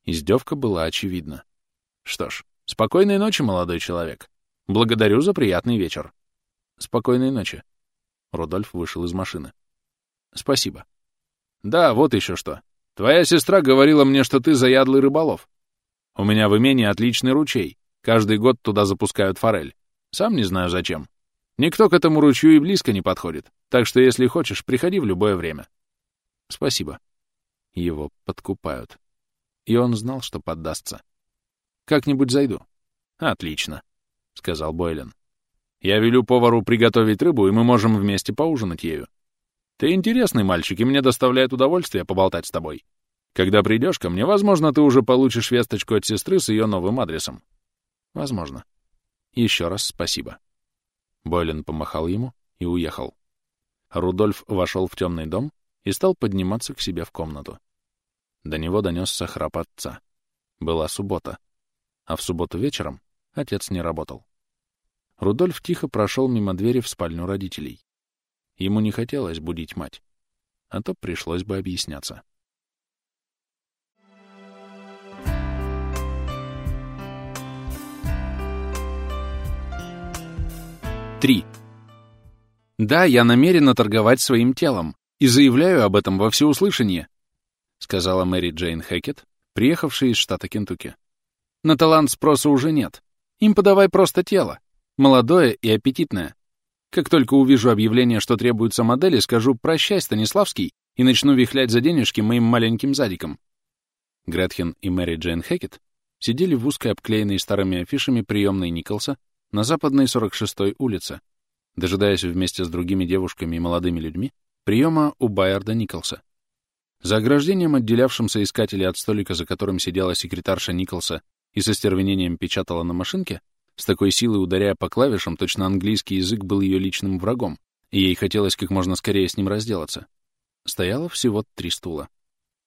Издевка была очевидна. «Что ж, спокойной ночи, молодой человек. Благодарю за приятный вечер». «Спокойной ночи». Рудольф вышел из машины. «Спасибо». «Да, вот еще что. Твоя сестра говорила мне, что ты заядлый рыболов. У меня в имении отличный ручей. Каждый год туда запускают форель. Сам не знаю зачем. Никто к этому ручью и близко не подходит. Так что, если хочешь, приходи в любое время. Спасибо. Его подкупают. И он знал, что поддастся. Как-нибудь зайду. Отлично, — сказал Бойлен. Я велю повару приготовить рыбу, и мы можем вместе поужинать ею. Ты интересный мальчик, и мне доставляет удовольствие поболтать с тобой. Когда придешь ко мне, возможно, ты уже получишь весточку от сестры с ее новым адресом. Возможно. Еще раз спасибо. Бойлен помахал ему и уехал. Рудольф вошел в темный дом и стал подниматься к себе в комнату. До него донесся храп отца. Была суббота. А в субботу вечером отец не работал. Рудольф тихо прошел мимо двери в спальню родителей. Ему не хотелось будить мать, а то пришлось бы объясняться. 3. «Да, я намерена торговать своим телом и заявляю об этом во всеуслышание», сказала Мэри Джейн Хэкет, приехавшая из штата Кентукки. «На талант спроса уже нет. Им подавай просто тело, молодое и аппетитное. Как только увижу объявление, что требуются модели, скажу «Прощай, Станиславский» и начну вихлять за денежки моим маленьким задиком». Гретхен и Мэри Джейн Хэкет сидели в узкой обклеенной старыми афишами приемной Николса на западной 46-й улице, дожидаясь вместе с другими девушками и молодыми людьми приема у Байерда Николса. За ограждением, отделявшим соискателей от столика, за которым сидела секретарша Николса и со стервенением печатала на машинке, с такой силой ударяя по клавишам, точно английский язык был ее личным врагом, и ей хотелось как можно скорее с ним разделаться. Стояло всего три стула.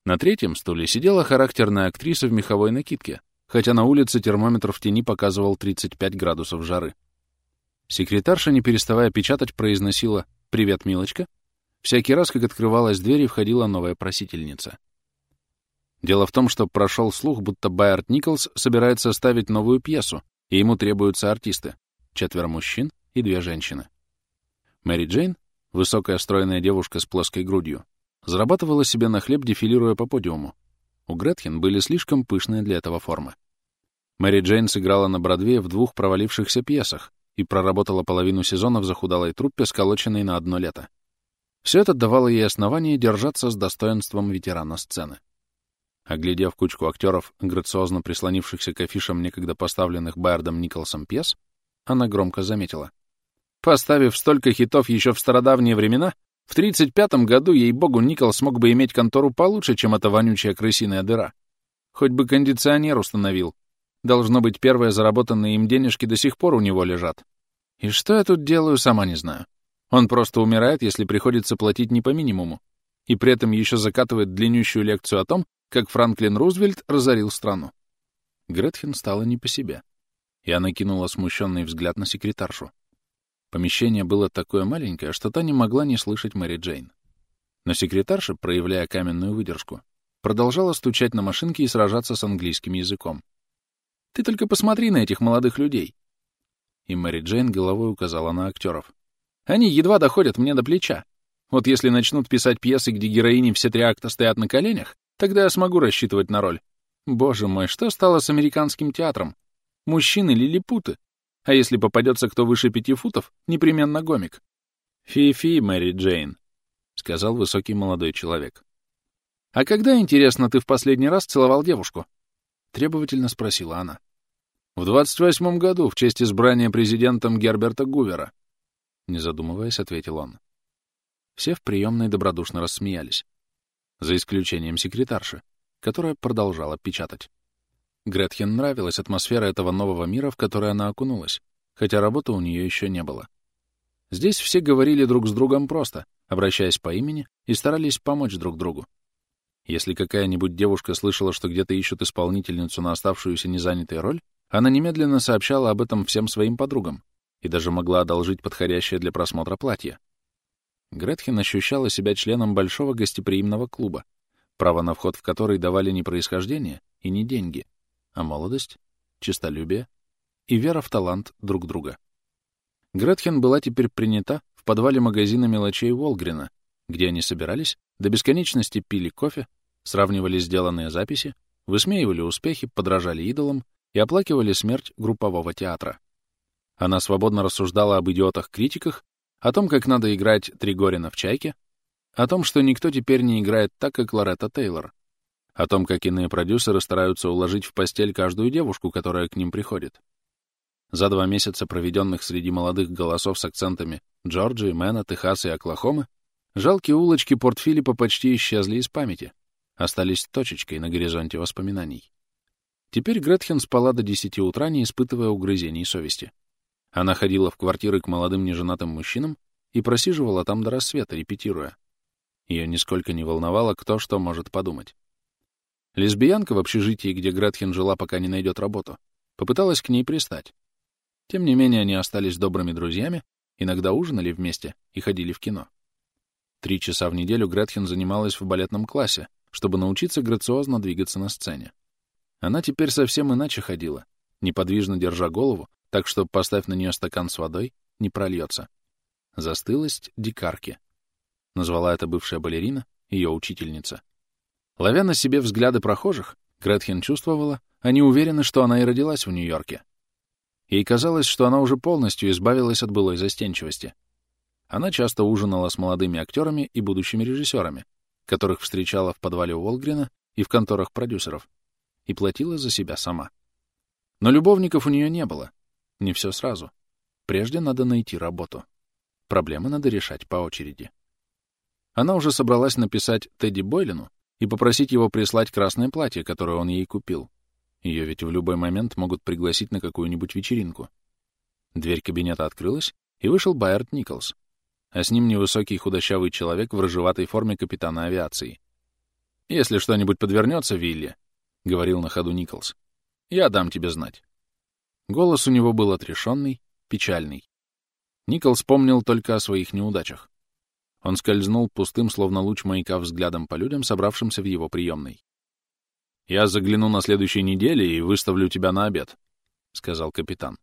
На третьем стуле сидела характерная актриса в меховой накидке, хотя на улице термометр в тени показывал 35 градусов жары. Секретарша, не переставая печатать, произносила «Привет, милочка». Всякий раз, как открывалась дверь и входила новая просительница. Дело в том, что прошел слух, будто Байерт Николс собирается ставить новую пьесу, и ему требуются артисты — четверо мужчин и две женщины. Мэри Джейн, высокая стройная девушка с плоской грудью, зарабатывала себе на хлеб, дефилируя по подиуму. У Гретхен были слишком пышные для этого формы. Мэри Джейн сыграла на Бродвее в двух провалившихся пьесах и проработала половину сезона в захудалой труппе, сколоченной на одно лето. Все это давало ей основание держаться с достоинством ветерана сцены. Оглядев кучку актеров, грациозно прислонившихся к афишам некогда поставленных Байердом Николсом пьес, она громко заметила. «Поставив столько хитов еще в стародавние времена, в 35-м году, ей-богу, Никол смог бы иметь контору получше, чем эта вонючая крысиная дыра. Хоть бы кондиционер установил. Должно быть, первые заработанные им денежки до сих пор у него лежат. И что я тут делаю, сама не знаю. Он просто умирает, если приходится платить не по минимуму. И при этом еще закатывает длиннющую лекцию о том, как Франклин Рузвельт разорил страну. Гретхен стала не по себе. И она кинула смущенный взгляд на секретаршу. Помещение было такое маленькое, что та не могла не слышать Мэри Джейн. Но секретарша, проявляя каменную выдержку, продолжала стучать на машинке и сражаться с английским языком. «Ты только посмотри на этих молодых людей!» и Мэри Джейн головой указала на актеров. «Они едва доходят мне до плеча. Вот если начнут писать пьесы, где героини все три акта стоят на коленях, тогда я смогу рассчитывать на роль. Боже мой, что стало с американским театром? Мужчины лилипуты. А если попадется кто выше пяти футов, непременно гомик. «Фи-фи, Мэри Джейн», — сказал высокий молодой человек. «А когда, интересно, ты в последний раз целовал девушку?» — требовательно спросила она. «В двадцать восьмом году, в честь избрания президентом Герберта Гувера», — не задумываясь, ответил он. Все в приемной добродушно рассмеялись. За исключением секретарши, которая продолжала печатать. Гретхен нравилась атмосфера этого нового мира, в который она окунулась, хотя работы у нее еще не было. Здесь все говорили друг с другом просто, обращаясь по имени, и старались помочь друг другу. Если какая-нибудь девушка слышала, что где-то ищут исполнительницу на оставшуюся незанятой роль, она немедленно сообщала об этом всем своим подругам и даже могла одолжить подходящее для просмотра платье. Гретхен ощущала себя членом большого гостеприимного клуба, право на вход в который давали не происхождение и не деньги, а молодость, честолюбие и вера в талант друг друга. Гретхен была теперь принята в подвале магазина мелочей Уолгрина, где они собирались, до бесконечности пили кофе, сравнивали сделанные записи, высмеивали успехи, подражали идолам и оплакивали смерть группового театра. Она свободно рассуждала об идиотах-критиках, о том, как надо играть Тригорина в «Чайке», о том, что никто теперь не играет так, как Лоретта Тейлор, о том, как иные продюсеры стараются уложить в постель каждую девушку, которая к ним приходит, за два месяца, проведенных среди молодых голосов с акцентами Джорджии, Мэна, Техаса и Оклахомы, жалкие улочки Порт-Филиппа почти исчезли из памяти, остались точечкой на горизонте воспоминаний. Теперь Гретхен спала до десяти утра, не испытывая угрызений совести. Она ходила в квартиры к молодым неженатым мужчинам и просиживала там до рассвета, репетируя. Ее нисколько не волновало, кто что может подумать. Лесбиянка в общежитии, где Гретхен жила, пока не найдет работу, попыталась к ней пристать. Тем не менее, они остались добрыми друзьями, иногда ужинали вместе и ходили в кино. Три часа в неделю Гретхен занималась в балетном классе, чтобы научиться грациозно двигаться на сцене. Она теперь совсем иначе ходила, неподвижно держа голову, так что, поставь на нее стакан с водой, не прольется. Застылость дикарки. Назвала это бывшая балерина, ее учительница. Ловя на себе взгляды прохожих, Гретхен чувствовала, они уверены, что она и родилась в Нью-Йорке. Ей казалось, что она уже полностью избавилась от былой застенчивости. Она часто ужинала с молодыми актерами и будущими режиссерами, которых встречала в подвале Уолгрина и в конторах продюсеров, и платила за себя сама. Но любовников у нее не было. Не все сразу. Прежде надо найти работу. Проблемы надо решать по очереди. Она уже собралась написать Тедди Бойлину и попросить его прислать красное платье, которое он ей купил. Ее ведь в любой момент могут пригласить на какую-нибудь вечеринку. Дверь кабинета открылась, и вышел Байерт Николс, а с ним невысокий худощавый человек в рыжеватой форме капитана авиации. «Если что-нибудь подвернется, Вилли», — говорил на ходу Николс, — «я дам тебе знать». Голос у него был отрешенный, печальный. Николс помнил только о своих неудачах. Он скользнул пустым, словно луч маяка, взглядом по людям, собравшимся в его приемной. «Я загляну на следующей неделе и выставлю тебя на обед», — сказал капитан.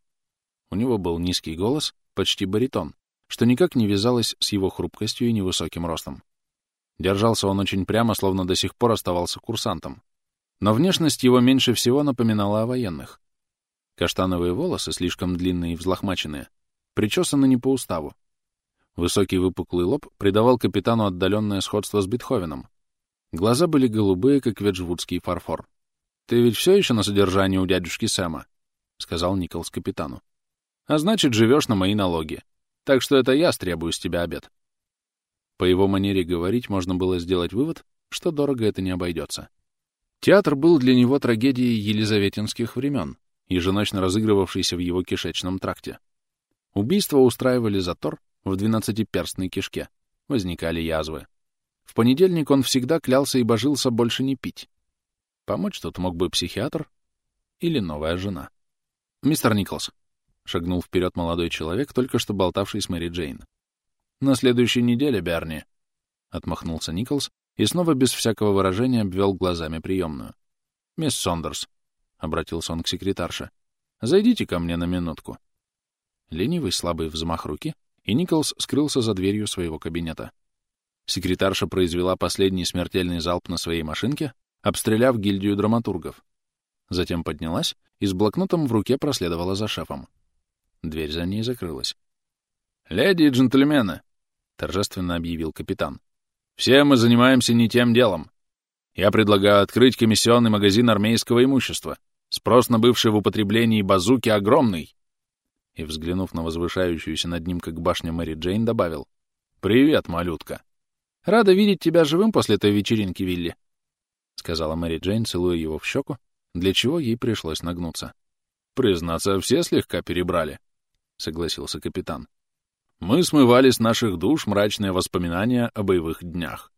У него был низкий голос, почти баритон, что никак не вязалось с его хрупкостью и невысоким ростом. Держался он очень прямо, словно до сих пор оставался курсантом. Но внешность его меньше всего напоминала о военных. Каштановые волосы, слишком длинные и взлохмаченные, причесаны не по уставу. Высокий выпуклый лоб придавал капитану отдаленное сходство с Бетховеном, Глаза были голубые, как веджвудский фарфор. «Ты ведь все еще на содержании у дядюшки Сэма?» — сказал Николс капитану. «А значит, живешь на мои налоги. Так что это я стребую с тебя обед». По его манере говорить можно было сделать вывод, что дорого это не обойдется. Театр был для него трагедией елизаветинских времен, еженочно разыгрывавшейся в его кишечном тракте. Убийства устраивали затор в двенадцатиперстной кишке. Возникали язвы. В понедельник он всегда клялся и божился больше не пить. Помочь тут мог бы психиатр или новая жена. «Мистер Николс», — шагнул вперед молодой человек, только что болтавший с Мэри Джейн. «На следующей неделе, Берни», — отмахнулся Николс и снова без всякого выражения обвел глазами приемную. «Мисс Сондерс», — обратился он к секретарше, — «зайдите ко мне на минутку». Ленивый слабый взмах руки, и Николс скрылся за дверью своего кабинета. Секретарша произвела последний смертельный залп на своей машинке, обстреляв гильдию драматургов. Затем поднялась и с блокнотом в руке проследовала за шефом. Дверь за ней закрылась. «Леди и джентльмены!» — торжественно объявил капитан. «Все мы занимаемся не тем делом. Я предлагаю открыть комиссионный магазин армейского имущества. Спрос на бывшие в употреблении базуки огромный!» И, взглянув на возвышающуюся над ним, как башня Мэри Джейн, добавил. «Привет, малютка!» «Рада видеть тебя живым после той вечеринки, Вилли», — сказала Мэри Джейн, целуя его в щеку, для чего ей пришлось нагнуться. «Признаться, все слегка перебрали», — согласился капитан. «Мы смывали с наших душ мрачные воспоминания о боевых днях».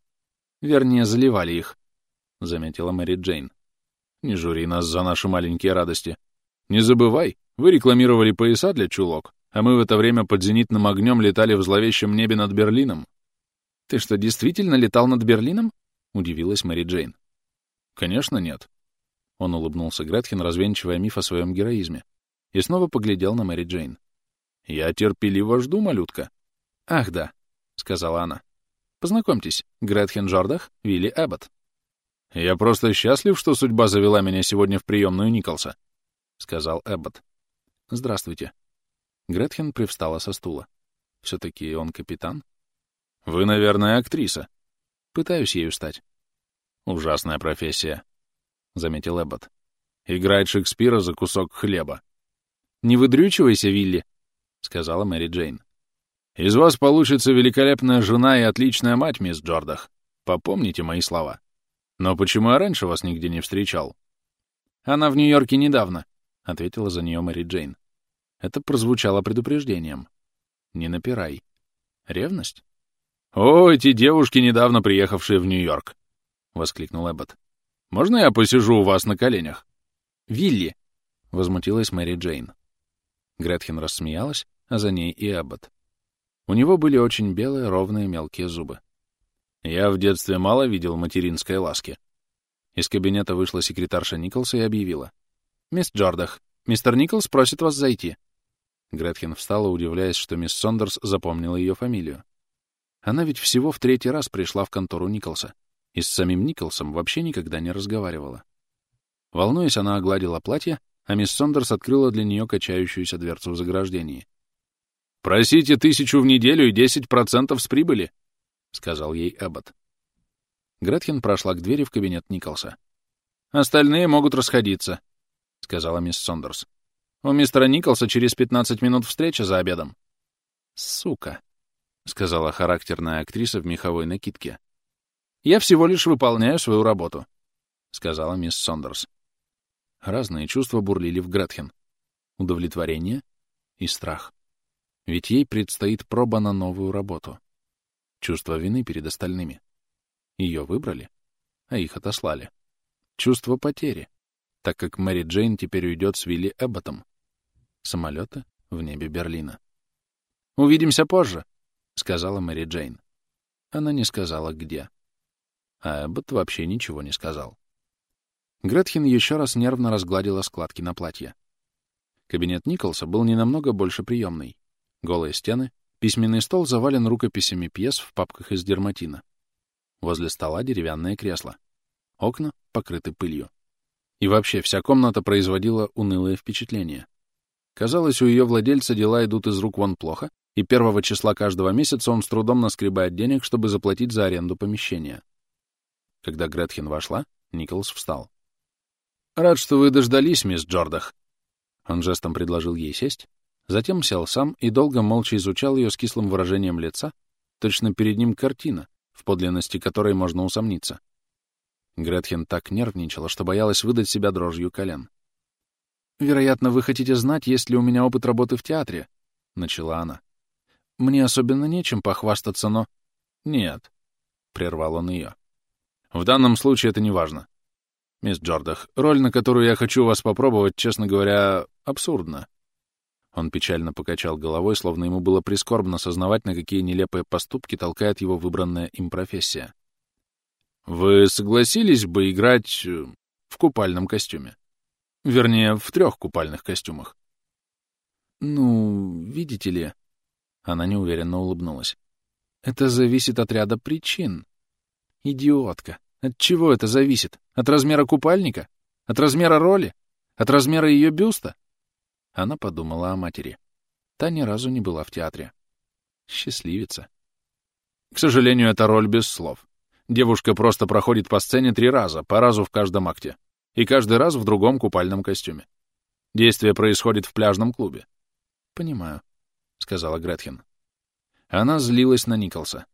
«Вернее, заливали их», — заметила Мэри Джейн. «Не жури нас за наши маленькие радости. Не забывай, вы рекламировали пояса для чулок, а мы в это время под зенитным огнем летали в зловещем небе над Берлином. «Ты что, действительно летал над Берлином?» — удивилась Мэри Джейн. «Конечно нет». Он улыбнулся Гретхен, развенчивая миф о своем героизме, и снова поглядел на Мэри Джейн. «Я терпеливо жду, малютка». «Ах, да», — сказала она. «Познакомьтесь, Гретхен Джордах, Вилли Эббот». «Я просто счастлив, что судьба завела меня сегодня в приемную Николса», — сказал Эббот. «Здравствуйте». Гретхен привстала со стула. Все-таки он капитан? Вы, наверное, актриса. Пытаюсь ею стать. Ужасная профессия, — заметил Эббот. Играть Шекспира за кусок хлеба. Не выдрючивайся, Вилли, — сказала Мэри Джейн. Из вас получится великолепная жена и отличная мать, мисс Джордах. Попомните мои слова. Но почему я раньше вас нигде не встречал? Она в Нью-Йорке недавно, — ответила за нее Мэри Джейн. Это прозвучало предупреждением. Не напирай. Ревность? «О, эти девушки, недавно приехавшие в Нью-Йорк!» — воскликнул Эббот. «Можно я посижу у вас на коленях?» «Вилли!» — возмутилась Мэри Джейн. Гретхен рассмеялась, а за ней и Эббот. У него были очень белые, ровные, мелкие зубы. «Я в детстве мало видел материнской ласки». Из кабинета вышла секретарша Николса и объявила. «Мисс Джордах, мистер Николс просит вас зайти». Гретхен встала, удивляясь, что мисс Сондерс запомнила ее фамилию. Она ведь всего в третий раз пришла в контору Николса и с самим Николсом вообще никогда не разговаривала. Волнуясь, она огладила платье, а мисс Сондерс открыла для нее качающуюся дверцу в заграждении. «Просите тысячу в неделю и десять процентов с прибыли», — сказал ей Эббот. Гретхен прошла к двери в кабинет Николса. «Остальные могут расходиться», — сказала мисс Сондерс. «У мистера Николса через пятнадцать минут встреча за обедом». «Сука», — сказала характерная актриса в меховой накидке. «Я всего лишь выполняю свою работу», — сказала мисс Сондерс. Разные чувства бурлили в Гретхен. Удовлетворение и страх. Ведь ей предстоит проба на новую работу. Чувство вины перед остальными. Ее выбрали, а их отослали. Чувство потери, так как Мэри Джейн теперь уйдет с Вилли Эбботом. Самолеты в небе Берлина. «Увидимся позже», — сказала Мэри Джейн. Она не сказала, где. А Эббот вообще ничего не сказал. Гретхен еще раз нервно разгладила складки на платье. Кабинет Николса был не намного больше приемной. Голые стены, письменный стол завален рукописями пьес в папках из дерматина. Возле стола деревянное кресло. Окна покрыты пылью. И вообще вся комната производила унылое впечатление. Казалось, у ее владельца дела идут из рук вон плохо, и первого числа каждого месяца он с трудом наскребает денег, чтобы заплатить за аренду помещения. Когда Гретхен вошла, Николс встал. «Рад, что вы дождались, мисс Джордах». Он жестом предложил ей сесть, затем сел сам и долго молча изучал ее с кислым выражением лица, точно перед ним картина, в подлинности которой можно усомниться. Гретхен так нервничала, что боялась выдать себя дрожью колен. «Вероятно, вы хотите знать, есть ли у меня опыт работы в театре?» — начала она. Мне особенно нечем похвастаться, но... Нет, — прервал он ее. В данном случае это не важно. Мисс Джордах, роль, на которую я хочу вас попробовать, честно говоря, абсурдна. Он печально покачал головой, словно ему было прискорбно сознавать, на какие нелепые поступки толкает его выбранная им профессия. Вы согласились бы играть э, в купальном костюме? Вернее, в трех купальных костюмах. Ну, видите ли... Она неуверенно улыбнулась. Это зависит от ряда причин. Идиотка. От чего это зависит? От размера купальника? От размера роли? От размера ее бюста? Она подумала о матери. Та ни разу не была в театре. Счастливица. К сожалению, это роль без слов. Девушка просто проходит по сцене три раза, по разу в каждом акте. И каждый раз в другом купальном костюме. Действие происходит в пляжном клубе. «Понимаю», — сказала Гретхен. Она злилась на Николса.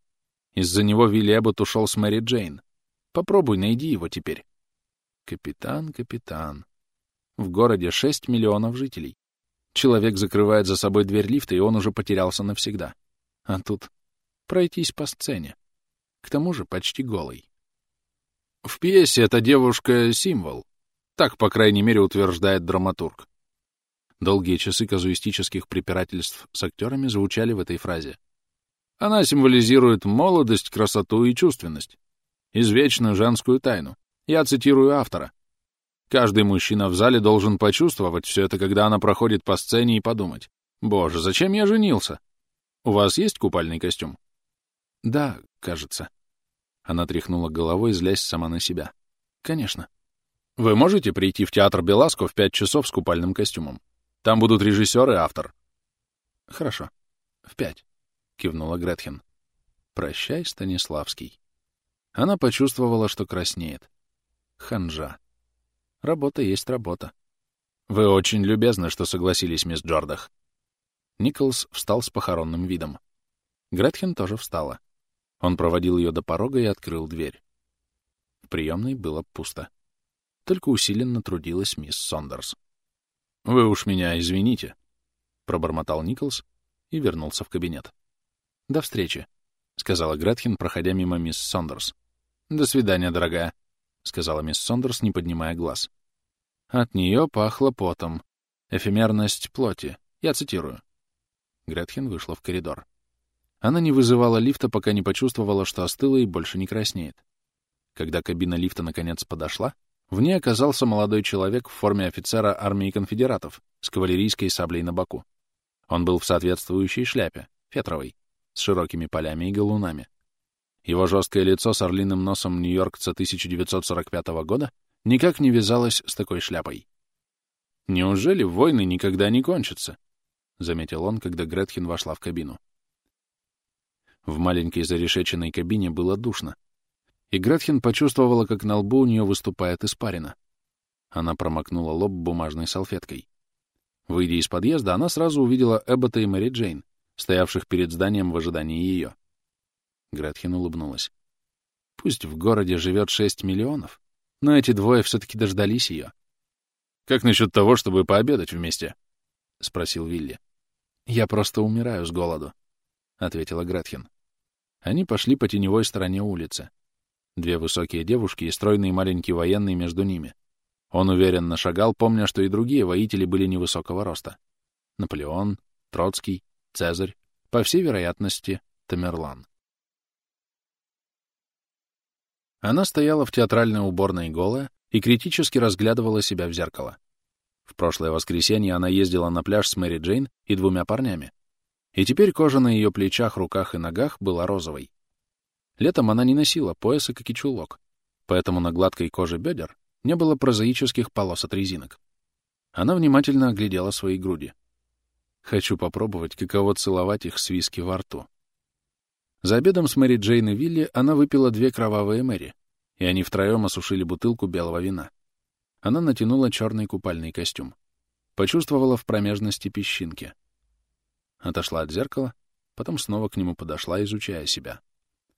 Из-за него Вилли Эббот ушел с Мэри Джейн. Попробуй, найди его теперь. Капитан, капитан. В городе 6 миллионов жителей. Человек закрывает за собой дверь лифта, и он уже потерялся навсегда. А тут пройтись по сцене. К тому же почти голый. В пьесе эта девушка — символ. Так, по крайней мере, утверждает драматург. Долгие часы казуистических препирательств с актерами звучали в этой фразе. Она символизирует молодость, красоту и чувственность. Извечную женскую тайну. Я цитирую автора. Каждый мужчина в зале должен почувствовать все это, когда она проходит по сцене и подумать. «Боже, зачем я женился?» «У вас есть купальный костюм?» «Да, кажется». Она тряхнула головой, злясь сама на себя. «Конечно». «Вы можете прийти в театр Беласко в пять часов с купальным костюмом? Там будут режиссер и автор». «Хорошо. В пять». — кивнула Гретхен. «Прощай, Станиславский». Она почувствовала, что краснеет. Ханжа. Работа есть работа. «Вы очень любезны, что согласились, мисс Джордах». Николс встал с похоронным видом. Гретхен тоже встала. Он проводил ее до порога и открыл дверь. В приемной было пусто. Только усиленно трудилась мисс Сондерс. «Вы уж меня извините», — пробормотал Николс и вернулся в кабинет. «До встречи», — сказала Гретхен, проходя мимо мисс Сондерс. «До свидания, дорогая», — сказала мисс Сондерс, не поднимая глаз. От нее пахло потом. Эфемерность плоти. Я цитирую. Гретхен вышла в коридор. Она не вызывала лифта, пока не почувствовала, что остыла и больше не краснеет. Когда кабина лифта наконец подошла, в ней оказался молодой человек в форме офицера армии конфедератов с кавалерийской саблей на боку. Он был в соответствующей шляпе, фетровой, с широкими полями и галунами. Его жесткое лицо с орлиным носом нью-йоркца 1945 года никак не вязалось с такой шляпой. «Неужели войны никогда не кончатся?» — заметил он, когда Гретхен вошла в кабину. В маленькой зарешеченной кабине было душно, и Гретхен почувствовала, как на лбу у нее выступает испарина. Она промокнула лоб бумажной салфеткой. Выйдя из подъезда, она сразу увидела Эббота и Мэри Джейн, стоявших перед зданием в ожидании ее. Гретхен улыбнулась. Пусть в городе живет шесть миллионов, но эти двое все-таки дождались ее. «Как насчет того, чтобы пообедать вместе?» — спросил Вилли. «Я просто умираю с голоду», — ответила Гретхен. Они пошли по теневой стороне улицы. Две высокие девушки и стройный маленький военный между ними. Он уверенно шагал, помня, что и другие воители были невысокого роста. Наполеон, Троцкий, Цезарь, по всей вероятности, Тамерлан. Она стояла в театральной уборной голая и критически разглядывала себя в зеркало. В прошлое воскресенье она ездила на пляж с Мэри Джейн и двумя парнями. И теперь кожа на ее плечах, руках и ногах была розовой. Летом она не носила пояса, как и чулок, поэтому на гладкой коже бедер не было прозаических полос от резинок. Она внимательно оглядела свои груди. Хочу попробовать, каково целовать их с виски во рту. За обедом с Мэри Джейн и Вилли она выпила две кровавые Мэри, и они втроем осушили бутылку белого вина. Она натянула черный купальный костюм. Почувствовала в промежности песчинки. Отошла от зеркала, потом снова к нему подошла, изучая себя.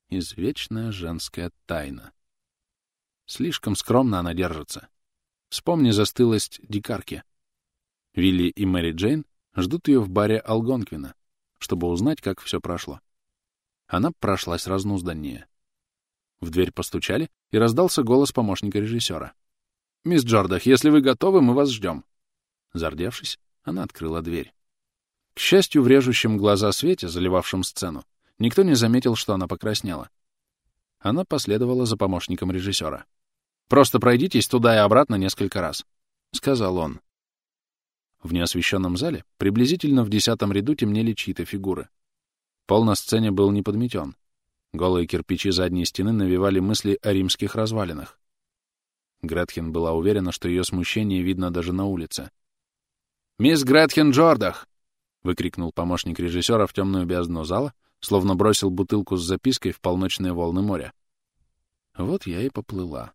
Извечная женская тайна. Слишком скромно она держится. Вспомни застылость дикарки. Вилли и Мэри Джейн ждут ее в баре Алгонквина, чтобы узнать, как все прошло. Она прошлась разнузданнее. В дверь постучали, и раздался голос помощника режиссера. «Мисс Джордах, если вы готовы, мы вас ждем». Зардевшись, она открыла дверь. К счастью, в режущем глаза свете, заливавшем сцену, никто не заметил, что она покраснела. Она последовала за помощником режиссера. «Просто пройдитесь туда и обратно несколько раз», — сказал он. В неосвещенном зале приблизительно в десятом ряду темнели чьи-то фигуры. Пол на сцене был не подметен. Голые кирпичи задней стены навевали мысли о римских развалинах. Гретхен была уверена, что ее смущение видно даже на улице. «Мисс Гретхен Джордах!» — выкрикнул помощник режиссера в темную бездну зала, словно бросил бутылку с запиской в полночные волны моря. Вот я и поплыла.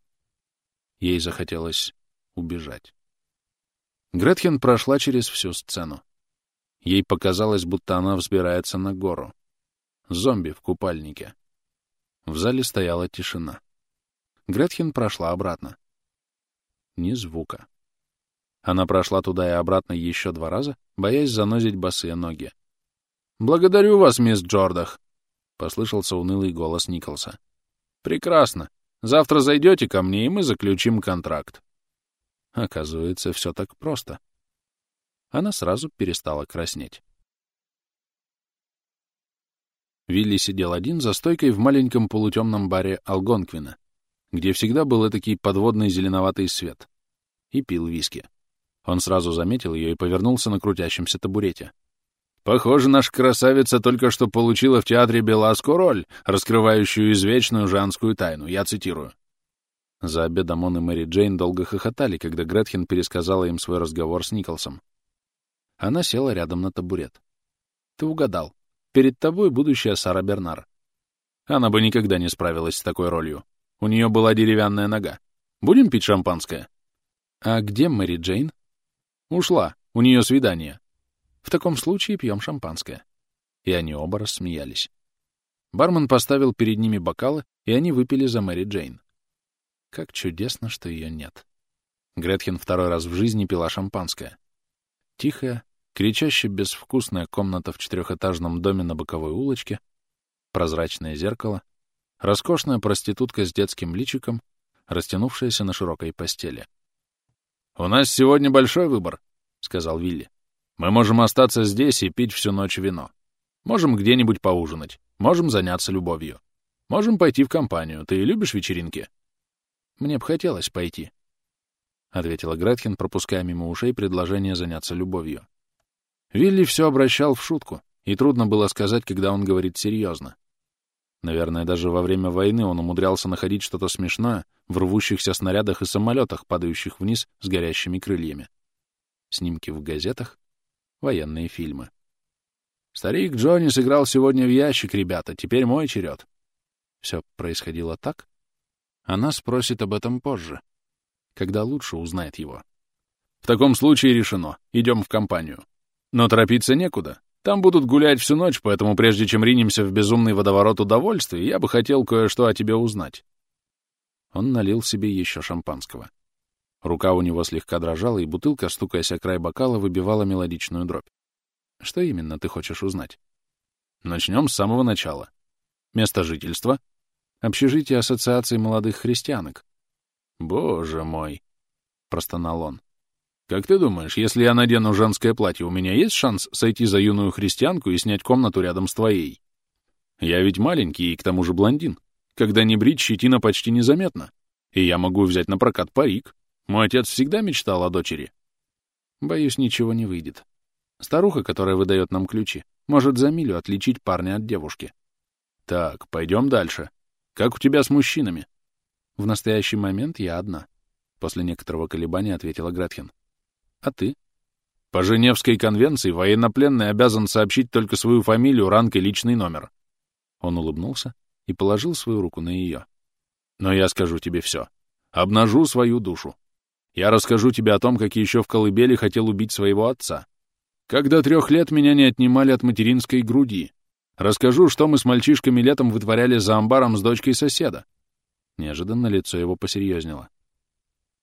Ей захотелось убежать. Гретхен прошла через всю сцену. Ей показалось, будто она взбирается на гору. Зомби в купальнике. В зале стояла тишина. Гретхен прошла обратно. Ни звука. Она прошла туда и обратно еще два раза, боясь занозить босые ноги. «Благодарю вас, мисс Джордах!» — послышался унылый голос Николса. «Прекрасно. Завтра зайдете ко мне, и мы заключим контракт». Оказывается, все так просто. Она сразу перестала краснеть. Вилли сидел один за стойкой в маленьком полутемном баре Алгонквина, где всегда был этакий подводный зеленоватый свет, и пил виски. Он сразу заметил ее и повернулся на крутящемся табурете. «Похоже, наша красавица только что получила в театре Беласку роль, раскрывающую извечную женскую тайну, я цитирую. За обедом он и Мэри Джейн долго хохотали, когда Гретхен пересказала им свой разговор с Николсом. Она села рядом на табурет. «Ты угадал. Перед тобой будущая Сара Бернар. Она бы никогда не справилась с такой ролью. У нее была деревянная нога. Будем пить шампанское?» «А где Мэри Джейн?» «Ушла. У нее свидание. В таком случае пьем шампанское». И они оба рассмеялись. Бармен поставил перед ними бокалы, и они выпили за Мэри Джейн. Как чудесно, что ее нет. Гретхен второй раз в жизни пила шампанское. Тихая, кричаще безвкусная комната в четырехэтажном доме на боковой улочке, прозрачное зеркало, роскошная проститутка с детским личиком, растянувшаяся на широкой постели. «У нас сегодня большой выбор», — сказал Вилли. «Мы можем остаться здесь и пить всю ночь вино. Можем где-нибудь поужинать. Можем заняться любовью. Можем пойти в компанию. Ты любишь вечеринки?» Мне бы хотелось пойти, — ответила Гретхен, пропуская мимо ушей предложение заняться любовью. Вилли все обращал в шутку, и трудно было сказать, когда он говорит серьезно. Наверное, даже во время войны он умудрялся находить что-то смешное в рвущихся снарядах и самолетах, падающих вниз с горящими крыльями. Снимки в газетах, военные фильмы. «Старик Джонни сыграл сегодня в ящик, ребята, теперь мой черед». Все происходило так, она спросит об этом позже, когда лучше узнает его. В таком случае решено. Идем в компанию. Но торопиться некуда. Там будут гулять всю ночь, поэтому прежде чем ринемся в безумный водоворот удовольствий, я бы хотел кое-что о тебе узнать. Он налил себе еще шампанского. Рука у него слегка дрожала, и бутылка, стукаясь о край бокала, выбивала мелодичную дробь. Что именно ты хочешь узнать? Начнем с самого начала. Место жительства, Общежитие Ассоциации молодых христианок. «Боже мой!» — простонал он. «Как ты думаешь, если я надену женское платье, у меня есть шанс сойти за юную христианку и снять комнату рядом с твоей? Я ведь маленький и к тому же блондин. Когда не брить, щетина почти незаметна. И я могу взять на прокат парик. Мой отец всегда мечтал о дочери. Боюсь, ничего не выйдет. Старуха, которая выдает нам ключи, может за милю отличить парня от девушки. Так, пойдем дальше. Как у тебя с мужчинами? В настоящий момент я одна. После некоторого колебания ответила Гретхен. А ты? По Женевской конвенции военнопленный обязан сообщить только свою фамилию, ранг и личный номер. Он улыбнулся и положил свою руку на ее. Но я скажу тебе все. Обнажу свою душу. Я расскажу тебе о том, как еще в колыбели хотел убить своего отца. Когда трех лет меня не отнимали от материнской груди, Расскажу, что мы с мальчишками летом вытворяли за амбаром с дочкой соседа. Неожиданно лицо его посерьезнело.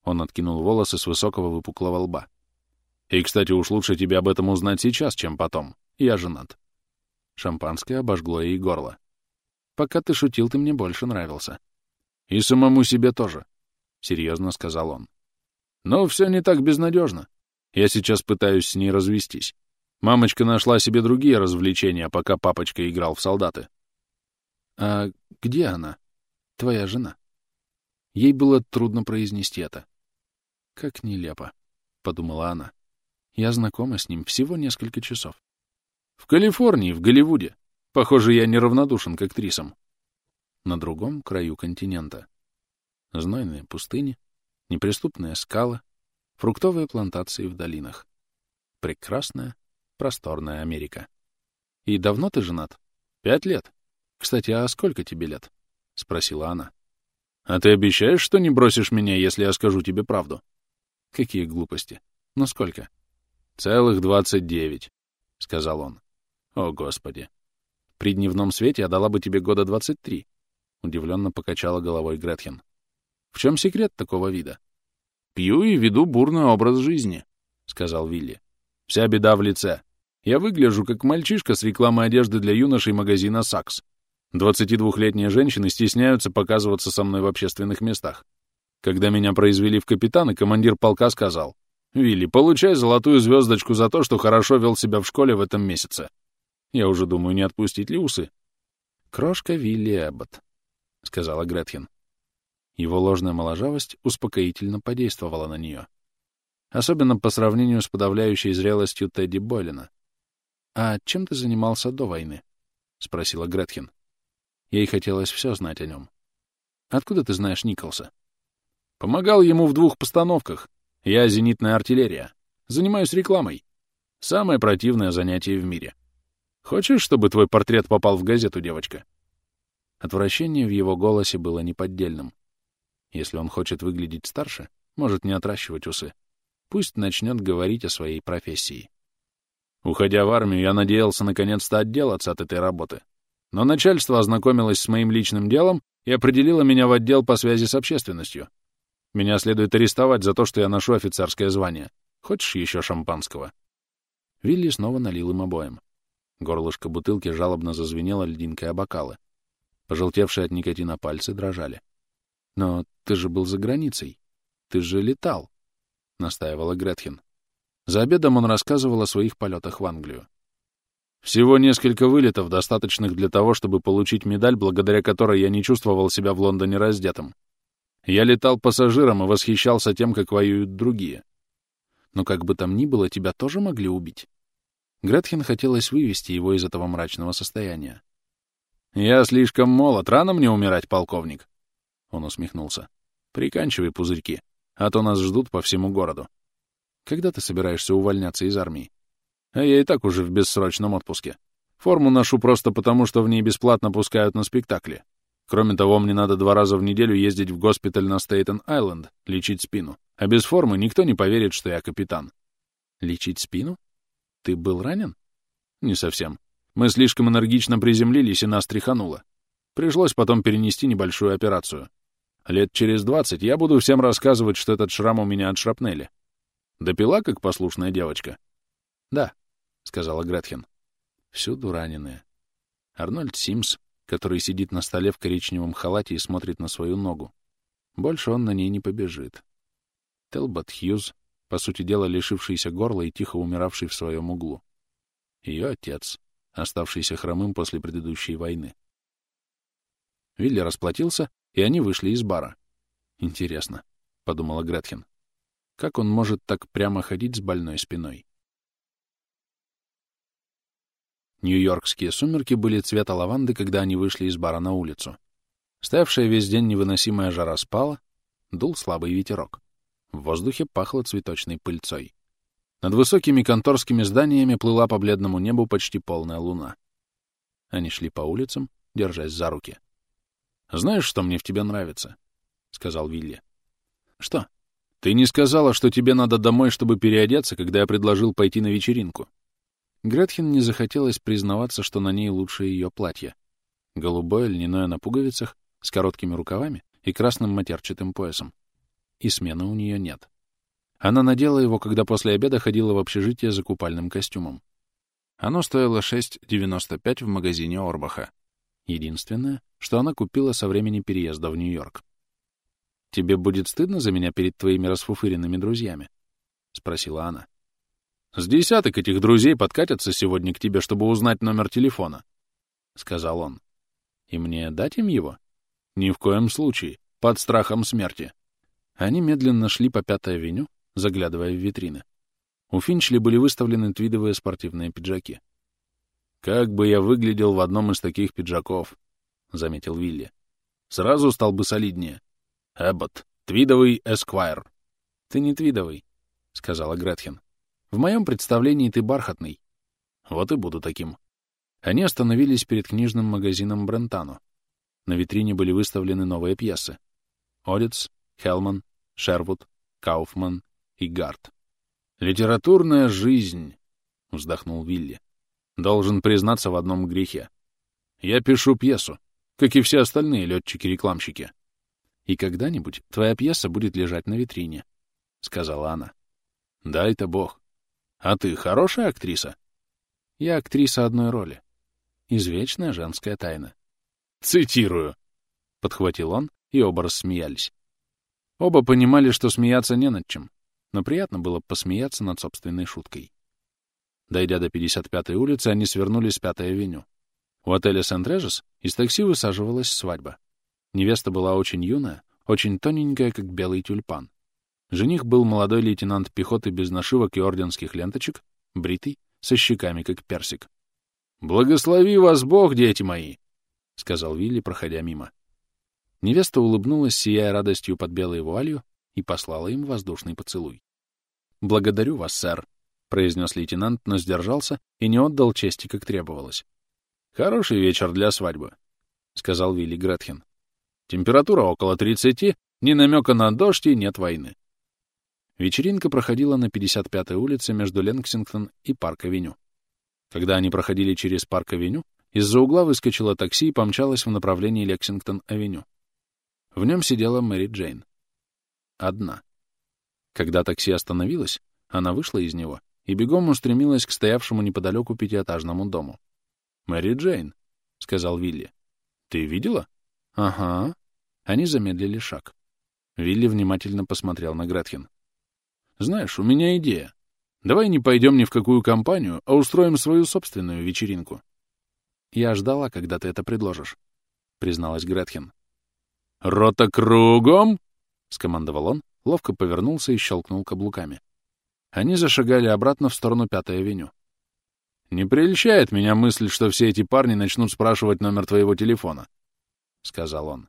Он откинул волосы с высокого выпуклого лба. И, кстати, уж лучше тебе об этом узнать сейчас, чем потом. Я женат. Шампанское обожгло ей горло. Пока ты шутил, ты мне больше нравился. И самому себе тоже, — серьезно сказал он. Но все не так безнадежно. Я сейчас пытаюсь с ней развестись. Мамочка нашла себе другие развлечения, пока папочка играл в солдаты. «А где она? Твоя жена?» Ей было трудно произнести это. «Как нелепо», — подумала она. Я знакома с ним всего несколько часов. В Калифорнии, в Голливуде. Похоже, я неравнодушен к актрисам. На другом краю континента. Знойные пустыни, неприступные скалы, фруктовые плантации в долинах. Прекрасная, просторная Америка. И давно ты женат? Пять лет. Кстати, а сколько тебе лет? — спросила она. А ты обещаешь, что не бросишь меня, если я скажу тебе правду? Какие глупости. Ну сколько? Целых двадцать девять, — сказал он. О, Господи. При дневном свете я дала бы тебе года двадцать три. Удивленно покачала головой Гретхен. В чем секрет такого вида? Пью и веду бурный образ жизни, — сказал Вилли. Вся беда в лице. Я выгляжу как мальчишка с рекламой одежды для юношей магазина «Сакс». 22-летние женщины стесняются показываться со мной в общественных местах. Когда меня произвели в капитаны, командир полка сказал, «Вилли, получай золотую звездочку за то, что хорошо вел себя в школе в этом месяце». Я уже думаю, не отпустить ли усы. «Крошка Вилли Эббот», — сказала Гретхен. Его ложная моложавость успокоительно подействовала на нее. Особенно по сравнению с подавляющей зрелостью Тедди Бойлина. «А чем ты занимался до войны?» — спросила Гретхен. Ей хотелось все знать о нем. «Откуда ты знаешь Николса?» «Помогал ему в двух постановках. Я зенитная артиллерия. Занимаюсь рекламой. Самое противное занятие в мире. Хочешь, чтобы твой портрет попал в газету, девочка?» Отвращение в его голосе было неподдельным. Если он хочет выглядеть старше, может не отращивать усы. Пусть начнет говорить о своей профессии. Уходя в армию, я надеялся наконец-то отделаться от этой работы. Но начальство ознакомилось с моим личным делом и определило меня в отдел по связи с общественностью. Меня следует арестовать за то, что я ношу офицерское звание. Хочешь еще шампанского?» Вилли снова налил им обоим. Горлышко бутылки жалобно зазвенело льдинкой о бокалы. Пожелтевшие от никотина пальцы дрожали. «Но ты же был за границей. Ты же летал», — настаивала Гретхен. За обедом он рассказывал о своих полетах в Англию. Всего несколько вылетов, достаточных для того, чтобы получить медаль, благодаря которой я не чувствовал себя в Лондоне раздетым. Я летал пассажиром и восхищался тем, как воюют другие. Но как бы там ни было, тебя тоже могли убить. Гретхен хотелось вывести его из этого мрачного состояния. «Я слишком молод, рано мне умирать, полковник!» Он усмехнулся. «Приканчивай пузырьки, а то нас ждут по всему городу». «Когда ты собираешься увольняться из армии?» А я и так уже в бессрочном отпуске. Форму ношу просто потому, что в ней бесплатно пускают на спектакли. Кроме того, мне надо два раза в неделю ездить в госпиталь на Стейтен-Айленд, лечить спину. А без формы никто не поверит, что я капитан. Лечить спину? Ты был ранен? Не совсем. Мы слишком энергично приземлились, и нас тряхануло. Пришлось потом перенести небольшую операцию. Лет через двадцать я буду всем рассказывать, что этот шрам у меня от шрапнели. Допила, как послушная девочка? Да, — сказала Гретхен. Всюду раненые. Арнольд Симс, который сидит на столе в коричневом халате и смотрит на свою ногу. Больше он на ней не побежит. Телбот Хьюз, по сути дела лишившийся горла и тихо умиравший в своем углу. Ее отец, оставшийся хромым после предыдущей войны. Вилли расплатился, и они вышли из бара. «Интересно», — подумала Гретхен, — «как он может так прямо ходить с больной спиной?» Нью-Йоркские сумерки были цвета лаванды, когда они вышли из бара на улицу. Стоявшая весь день невыносимая жара спала, дул слабый ветерок. В воздухе пахло цветочной пыльцой. Над высокими конторскими зданиями плыла по бледному небу почти полная луна. Они шли по улицам, держась за руки. «Знаешь, что мне в тебе нравится?» — сказал Вилли. «Что?» «Ты не сказала, что тебе надо домой, чтобы переодеться, когда я предложил пойти на вечеринку». Гретхен не захотелось признаваться, что на ней лучше ее платье. Голубое, льняное на пуговицах, с короткими рукавами и красным матерчатым поясом. И смены у нее нет. Она надела его, когда после обеда ходила в общежитие за купальным костюмом. Оно стоило 6,95 в магазине Орбаха. Единственное, что она купила со времени переезда в Нью-Йорк. «Тебе будет стыдно за меня перед твоими расфуфыренными друзьями?» — спросила она. С десяток этих друзей подкатятся сегодня к тебе, чтобы узнать номер телефона, — сказал он. И мне дать им его? Ни в коем случае. Под страхом смерти. Они медленно шли по Пятой авеню, заглядывая в витрины. У Финчли были выставлены твидовые спортивные пиджаки. «Как бы я выглядел в одном из таких пиджаков», — заметил Вилли. «Сразу стал бы солиднее. Эббот, твидовый эсквайр». «Ты не твидовый», — сказала Гретхен. «В моем представлении ты бархатный». «Вот и буду таким». Они остановились перед книжным магазином Брентано. На витрине были выставлены новые пьесы. Одец, Хелман, Шервуд, Кауфман и Гарт. «Литературная жизнь», — вздохнул Вилли. «Должен признаться в одном грехе. Я пишу пьесу, как и все остальные летчики-рекламщики». «И когда-нибудь твоя пьеса будет лежать на витрине», — сказала она. «Дай-то бог. А ты хорошая актриса?» «Я актриса одной роли. Извечная женская тайна». «Цитирую», — подхватил он, и оба рассмеялись. Оба понимали, что смеяться не над чем, но приятно было посмеяться над собственной шуткой. Дойдя до 55-й улицы, они свернули с 5-й авеню. У отеля Сент-Режес из такси высаживалась свадьба. Невеста была очень юная, очень тоненькая, как белый тюльпан. Жених был молодой лейтенант пехоты без нашивок и орденских ленточек, бритый, со щеками, как персик. «Благослови вас Бог, дети мои!» — сказал Вилли, проходя мимо. Невеста улыбнулась, сияя радостью под белой вуалью, и послала им воздушный поцелуй. «Благодарю вас, сэр», — произнес лейтенант, но сдержался и не отдал чести, как требовалось. «Хороший вечер для свадьбы», — сказал Вилли Гретхен. «Температура около 30, ни намека на дождь и нет войны». Вечеринка проходила на 55-й улице между Лексингтон и Парк-авеню. Когда они проходили через Парк-авеню, из-за угла выскочило такси и помчалось в направлении Лексингтон-авеню. В нем сидела Мэри Джейн. Одна. Когда такси остановилось, она вышла из него и бегом устремилась к стоявшему неподалеку пятиэтажному дому. «Мэри Джейн», — сказал Вилли. «Ты видела?» «Ага». Они замедлили шаг. Вилли внимательно посмотрел на Гретхен. «Знаешь, у меня идея. Давай не пойдем ни в какую компанию, а устроим свою собственную вечеринку». «Я ждала, когда ты это предложишь», — призналась Гретхен. «Рота кругом!» — скомандовал он, ловко повернулся и щелкнул каблуками. Они зашагали обратно в сторону Пятой авеню. «Не прельщает меня мысль, что все эти парни начнут спрашивать номер твоего телефона», — сказал он.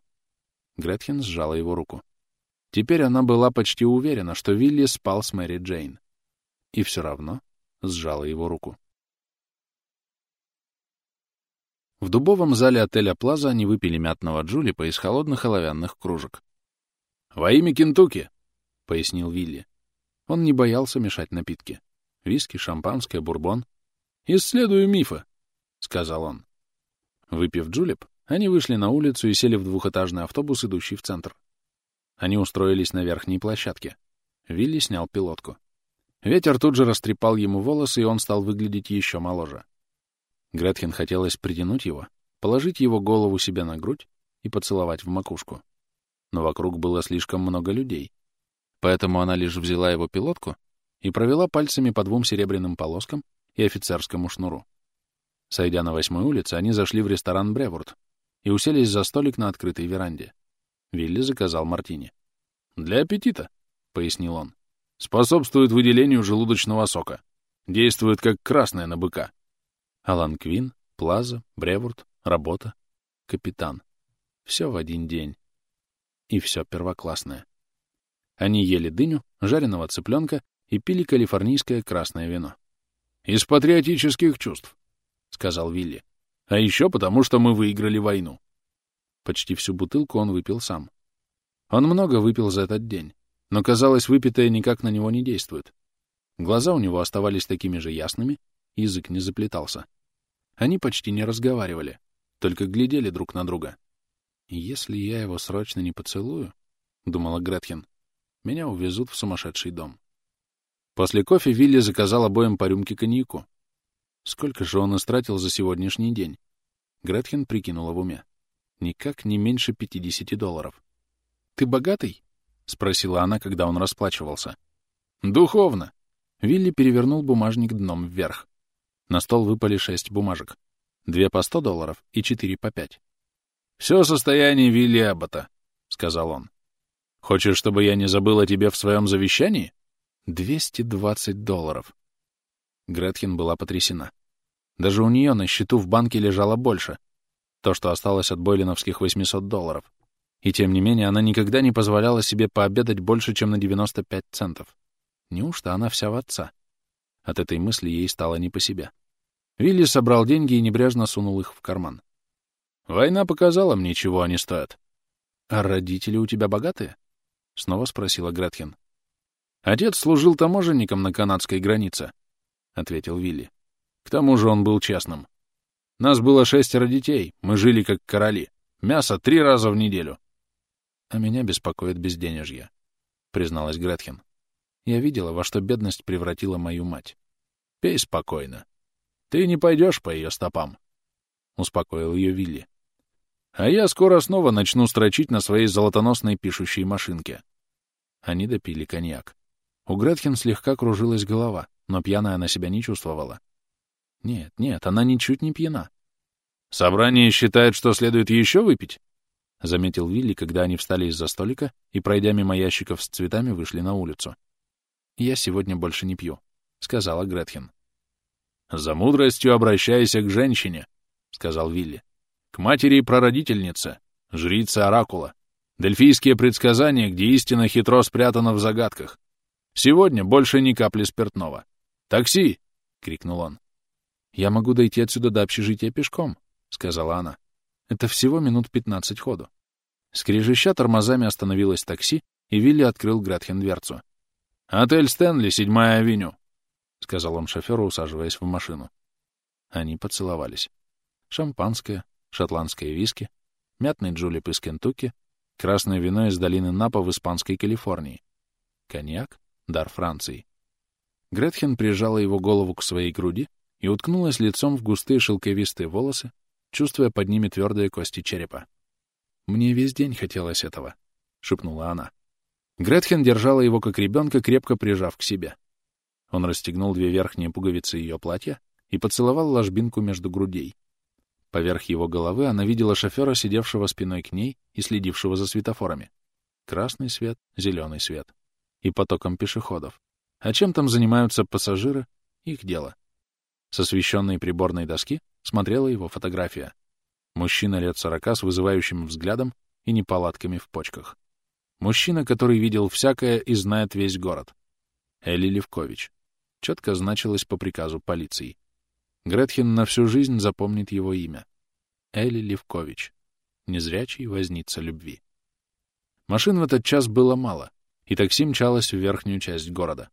Гретхен сжала его руку. Теперь она была почти уверена, что Вилли спал с Мэри Джейн. И все равно сжала его руку. В дубовом зале отеля Плаза они выпили мятного джулипа из холодных оловянных кружек. «Во имя Кентукки!» — пояснил Вилли. Он не боялся мешать напитки. Виски, шампанское, бурбон. «Исследую мифы», — сказал он. Выпив джулип, они вышли на улицу и сели в двухэтажный автобус, идущий в центр. Они устроились на верхней площадке. Вилли снял пилотку. Ветер тут же растрепал ему волосы, и он стал выглядеть еще моложе. Гретхен хотелось притянуть его, положить его голову себе на грудь и поцеловать в макушку. Но вокруг было слишком много людей. Поэтому она лишь взяла его пилотку и провела пальцами по двум серебряным полоскам и офицерскому шнуру. Сойдя на восьмой улице, они зашли в ресторан «Бревурд» и уселись за столик на открытой веранде. Вилли заказал мартини. «Для аппетита», — пояснил он. «Способствует выделению желудочного сока. Действует как красное на быка. Алан Квин, Плаза, Бревурд, работа, капитан. Все в один день. И все первоклассное. Они ели дыню, жареного цыпленка и пили калифорнийское красное вино. «Из патриотических чувств», — сказал Вилли. «А еще потому, что мы выиграли войну». Почти всю бутылку он выпил сам. Он много выпил за этот день, но, казалось, выпитое никак на него не действует. Глаза у него оставались такими же ясными, язык не заплетался. Они почти не разговаривали, только глядели друг на друга. «Если я его срочно не поцелую», — думала Гретхен, — «меня увезут в сумасшедший дом». После кофе Вилли заказал обоим по рюмке коньяку. Сколько же он истратил за сегодняшний день? Гретхен прикинула в уме. Никак не меньше 50 долларов. «Ты богатый?» — спросила она, когда он расплачивался. «Духовно!» Вилли перевернул бумажник дном вверх. На стол выпали шесть бумажек. Две по сто долларов и четыре по пять. «Все состояние Вилли Эббота», — сказал он. «Хочешь, чтобы я не забыл о тебе в своем завещании?» 220 долларов. Гретхен была потрясена. Даже у нее на счету в банке лежало больше. То, что осталось от бойлиновских 800 долларов. И тем не менее, она никогда не позволяла себе пообедать больше, чем на 95 центов. Неужто она вся в отца? От этой мысли ей стало не по себе. Вилли собрал деньги и небрежно сунул их в карман. «Война показала мне, чего они стоят». «А родители у тебя богатые?» — снова спросила Гретхен. «Отец служил таможенником на канадской границе», — ответил Вилли. «К тому же он был честным. Нас было шестеро детей, мы жили как короли. Мясо три раза в неделю». «А меня беспокоит безденежье», — призналась Гретхен. «Я видела, во что бедность превратила мою мать. Пей спокойно. Ты не пойдешь по ее стопам», — успокоил ее Вилли. «А я скоро снова начну строчить на своей золотоносной пишущей машинке». Они допили коньяк. У Гретхен слегка кружилась голова, но пьяная она себя не чувствовала. Нет, нет, она ничуть не пьяна. «Собрание считает, что следует еще выпить?» — заметил Вилли, когда они встали из-за столика и, пройдя мимо ящиков с цветами, вышли на улицу. «Я сегодня больше не пью», — сказала Гретхен. «За мудростью обращайся к женщине», — сказал Вилли. «К матери и прародительнице, жрице Оракула. Дельфийские предсказания, где истина хитро спрятана в загадках. Сегодня больше ни капли спиртного. Такси!» — крикнул он. «Я могу дойти отсюда до общежития пешком», — сказала она. «Это всего минут пятнадцать ходу». Скрежеща тормозами остановилось такси, и Вилли открыл Гретхен дверцу. «Отель Стэнли, седьмая авеню», — сказал он шоферу, усаживаясь в машину. Они поцеловались. Шампанское, шотландское виски, мятный джулип из Кентукки, красное вино из долины Напа в испанской Калифорнии, коньяк, дар Франции. Гретхен прижала его голову к своей груди и уткнулась лицом в густые шелковистые волосы, чувствуя под ними твердые кости черепа. «Мне весь день хотелось этого», — шепнула она. Гретхен держала его как ребенка, крепко прижав к себе. Он расстегнул две верхние пуговицы ее платья и поцеловал ложбинку между грудей. Поверх его головы она видела шофера, сидевшего спиной к ней и следившего за светофорами. Красный свет, зеленый свет. И потоком пешеходов. А чем там занимаются пассажиры? Их дело. С освещенной приборной доски смотрела его фотография. Мужчина лет сорока с вызывающим взглядом и неполадками в почках. Мужчина, который видел всякое и знает весь город. Эли Левкович четко значилось по приказу полиции. Гретхен на всю жизнь запомнит его имя. Эли Левкович, незрячий возница любви. Машин в этот час было мало, и такси мчалось в верхнюю часть города,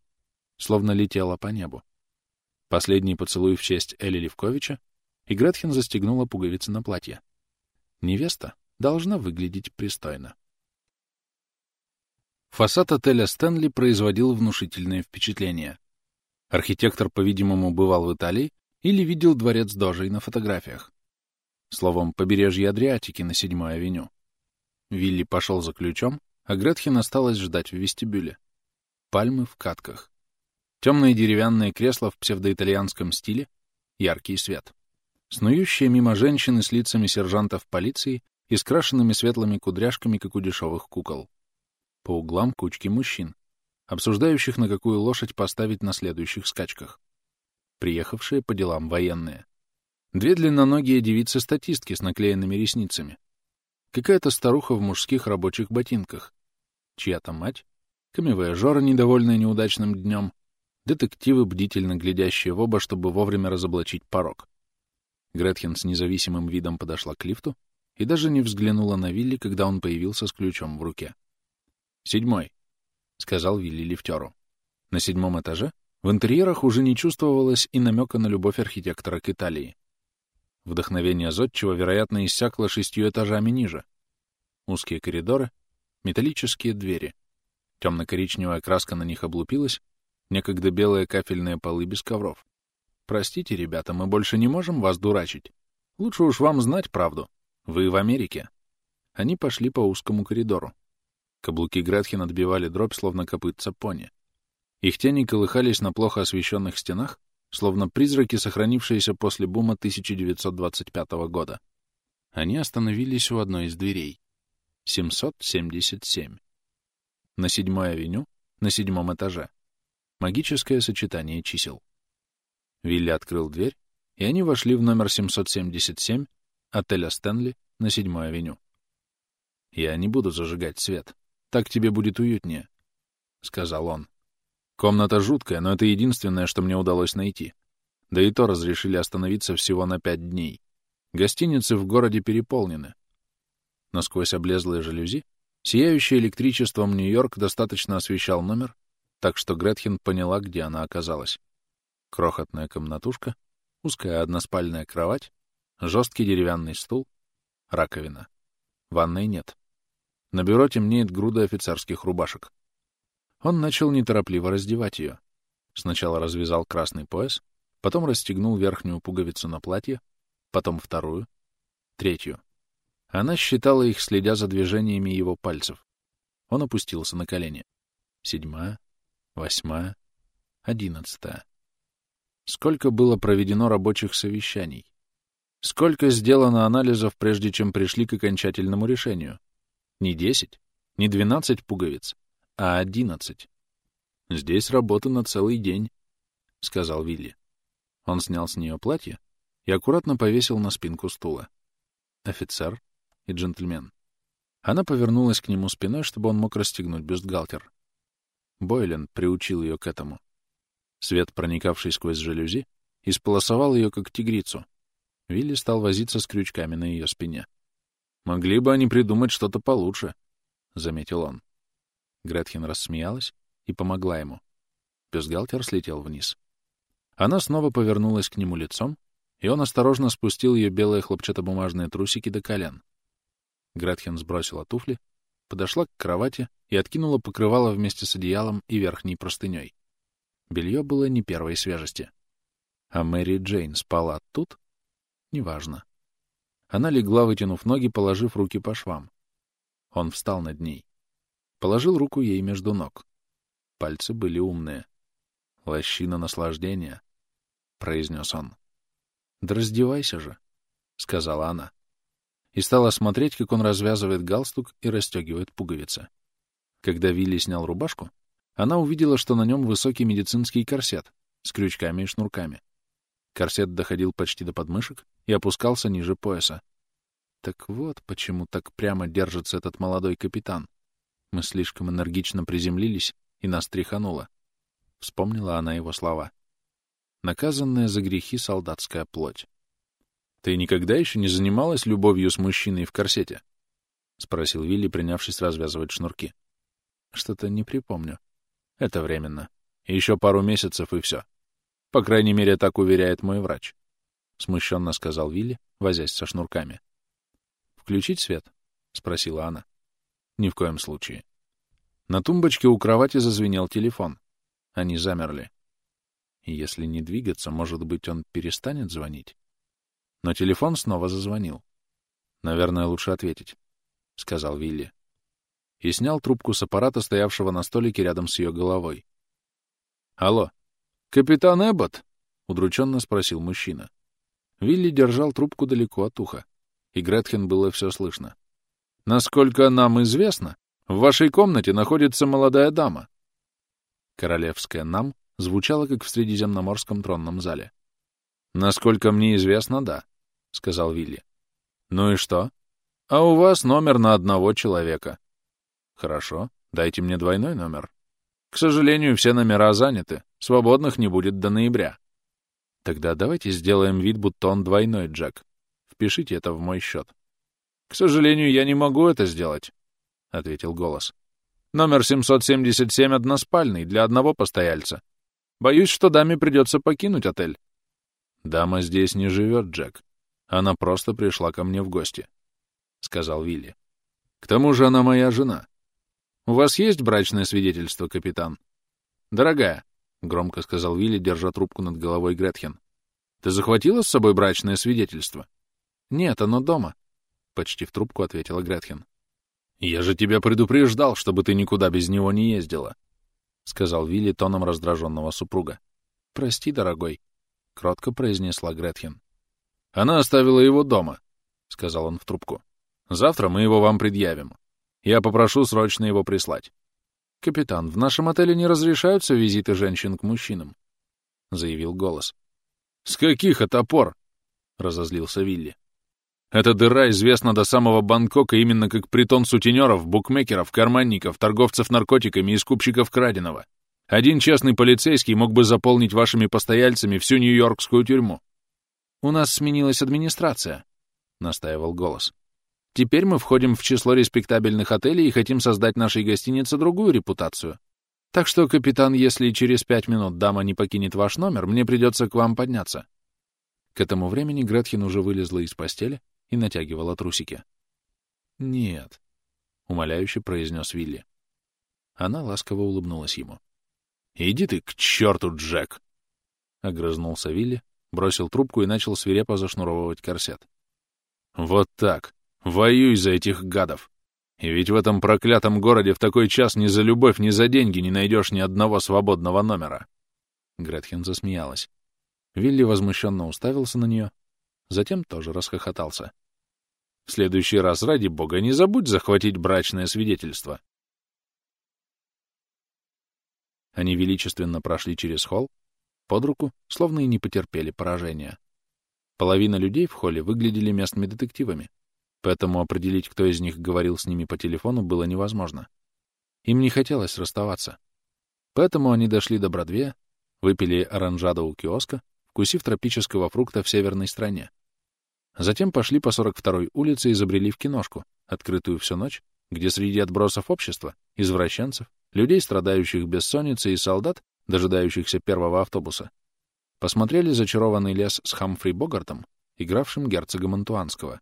словно летело по небу. Последний поцелуй в честь Эли Левковича, и Гретхен застегнула пуговицы на платье. Невеста должна выглядеть пристойно. Фасад отеля «Стэнли» производил внушительное впечатление. Архитектор, по-видимому, бывал в Италии или видел дворец Дожей на фотографиях. Словом, побережье Адриатики на 7-й авеню. Вилли пошел за ключом, а Гретхен осталась ждать в вестибюле. Пальмы в катках. Темные деревянные кресла в псевдоитальянском стиле, яркий свет. Снующие мимо женщины с лицами сержантов полиции и скрашенными светлыми кудряшками, как у дешевых кукол. По углам кучки мужчин, обсуждающих, на какую лошадь поставить на следующих скачках. Приехавшие по делам военные. Две длинноногие девицы-статистки с наклеенными ресницами. Какая-то старуха в мужских рабочих ботинках. Чья-то мать. Камевая жора, недовольная неудачным днем. Детективы, бдительно глядящие в оба, чтобы вовремя разоблачить порог. Гретхен с независимым видом подошла к лифту и даже не взглянула на Вилли, когда он появился с ключом в руке. «Седьмой», — сказал Вилли лифтеру. На седьмом этаже в интерьерах уже не чувствовалось и намека на любовь архитектора к Италии. Вдохновение Зодчего, вероятно, иссякло шестью этажами ниже. Узкие коридоры, металлические двери. Темно-коричневая краска на них облупилась, некогда белые кафельные полы без ковров. Простите, ребята, мы больше не можем вас дурачить. Лучше уж вам знать правду. Вы в Америке. Они пошли по узкому коридору. Каблуки Гретхен отбивали дробь, словно копытца пони. Их тени колыхались на плохо освещенных стенах, словно призраки, сохранившиеся после бума 1925 года. Они остановились у одной из дверей. 777. На седьмой авеню, на седьмом этаже. Магическое сочетание чисел. Вилли открыл дверь, и они вошли в номер 777 отеля «Стэнли» на 7-й авеню. «Я не буду зажигать свет. Так тебе будет уютнее», — сказал он. «Комната жуткая, но это единственное, что мне удалось найти. Да и то разрешили остановиться всего на пять дней. Гостиницы в городе переполнены. Но сквозь облезлые жалюзи сияющий электричеством Нью-Йорк достаточно освещал номер, так что Гретхен поняла, где она оказалась. Крохотная комнатушка, узкая односпальная кровать, жесткий деревянный стул, раковина. Ванной нет. На бюро темнеет груда офицерских рубашек. Он начал неторопливо раздевать ее. Сначала развязал красный пояс, потом расстегнул верхнюю пуговицу на платье, потом вторую, третью. Она считала их, следя за движениями его пальцев. Он опустился на колени. Седьмая, восьмая, одиннадцатая. Сколько было проведено рабочих совещаний? Сколько сделано анализов, прежде чем пришли к окончательному решению? Не десять, не двенадцать пуговиц, а одиннадцать. Здесь работа на целый день, — сказал Вилли. Он снял с нее платье и аккуратно повесил на спинку стула. Офицер и джентльмен. Она повернулась к нему спиной, чтобы он мог расстегнуть бюстгальтер. Бойлен приучил ее к этому. Свет, проникавший сквозь жалюзи, исполосовал ее, как тигрицу. Вилли стал возиться с крючками на ее спине. «Могли бы они придумать что-то получше», — заметил он. Гретхен рассмеялась и помогла ему. Бюстгальтер слетел вниз. Она снова повернулась к нему лицом, и он осторожно спустил ее белые хлопчатобумажные трусики до колен. Гретхен сбросила туфли, подошла к кровати и откинула покрывало вместе с одеялом и верхней простыней. Белье было не первой свежести. А Мэри Джейн спала тут? Неважно. Она легла, вытянув ноги, положив руки по швам. Он встал над ней. Положил руку ей между ног. Пальцы были умные. Лощина наслаждения. — произнес он. «Да раздевайся же», — сказала она. И стала смотреть, как он развязывает галстук и расстегивает пуговицы. Когда Вилли снял рубашку, она увидела, что на нем высокий медицинский корсет с крючками и шнурками. Корсет доходил почти до подмышек и опускался ниже пояса. Так вот, почему так прямо держится этот молодой капитан. Мы слишком энергично приземлились, и нас тряхануло. Вспомнила она его слова наказанная за грехи солдатская плоть. «Ты никогда еще не занималась любовью с мужчиной в корсете?» — спросил Вилли, принявшись развязывать шнурки. «Что-то не припомню. Это временно. Еще пару месяцев, и все. По крайней мере, так уверяет мой врач», — смущенно сказал Вилли, возясь со шнурками. «Включить свет?» — спросила она. «Ни в коем случае». На тумбочке у кровати зазвенел телефон. Они замерли. Если не двигаться, может быть, он перестанет звонить? Но телефон снова зазвонил. «Наверное, лучше ответить», — сказал Вилли. И снял трубку с аппарата, стоявшего на столике рядом с ее головой. «Алло, капитан Эббот?» — удрученно спросил мужчина. Вилли держал трубку далеко от уха, и Гретхен было все слышно. «Насколько нам известно, в вашей комнате находится молодая дама». Королевская «нам» звучало, как в Средиземноморском тронном зале. «Насколько мне известно, да», — сказал Вилли. «Ну и что? А у вас номер на одного человека». «Хорошо, дайте мне двойной номер». «К сожалению, все номера заняты. Свободных не будет до ноября». «Тогда давайте сделаем вид, будто он двойной, Джек. Впишите это в мой счет». «К сожалению, я не могу это сделать», — ответил голос. «Номер 777 односпальный, для одного постояльца. Боюсь, что даме придется покинуть отель. Дама здесь не живет, Джек. Она просто пришла ко мне в гости, — сказал Вилли. К тому же она моя жена. У вас есть брачное свидетельство, капитан? Дорогая, — громко сказал Вилли, держа трубку над головой Гретхен. Ты захватила с собой брачное свидетельство? Нет, оно дома, — почти в трубку ответила Гретхен. Я же тебя предупреждал, чтобы ты никуда без него не ездила. — сказал Вилли тоном раздраженного супруга. «Прости, дорогой», — кротко произнесла Гретхен. «Она оставила его дома», — сказал он в трубку. «Завтра мы его вам предъявим. Я попрошу срочно его прислать». «Капитан, в нашем отеле не разрешаются визиты женщин к мужчинам», — заявил голос. «С каких это пор?» — разозлился Вилли. «Эта дыра известна до самого Бангкока именно как притон сутенеров, букмекеров, карманников, торговцев наркотиками и скупщиков краденого. Один честный полицейский мог бы заполнить вашими постояльцами всю Нью-Йоркскую тюрьму». «У нас сменилась администрация», — настаивал голос. Теперь мы входим в число респектабельных отелей и хотим создать нашей гостинице другую репутацию. Так что, капитан, если через пять минут дама не покинет ваш номер, мне придется к вам подняться». К этому времени Гретхен уже вылезла из постели и натягивала трусики. «Нет», — умоляюще произнес Вилли. Она ласково улыбнулась ему. «Иди ты к черту, Джек!» Огрызнулся Вилли, бросил трубку и начал свирепо зашнуровывать корсет. «Вот так. Воюй за этих гадов. И ведь в этом проклятом городе в такой час ни за любовь, ни за деньги не найдешь ни одного свободного номера. Гретхен засмеялась. Вилли возмущенно уставился на нее, затем тоже расхохотался. В следующий раз, ради бога, не забудь захватить брачное свидетельство. Они величественно прошли через холл, под руку, словно и не потерпели поражения. Половина людей в холле выглядели местными детективами, поэтому определить, кто из них говорил с ними по телефону, было невозможно. Им не хотелось расставаться. Поэтому они дошли до Бродвея, выпили оранжадо у киоска, вкусив тропического фрукта в северной стране. Затем пошли по 42-й улице и забрели в киношку, открытую всю ночь, где среди отбросов общества, извращенцев, людей, страдающих бессонницей и солдат, дожидающихся первого автобуса, посмотрели «Зачарованный лес» с Хамфри Богартом, игравшим герцога Монтуанского.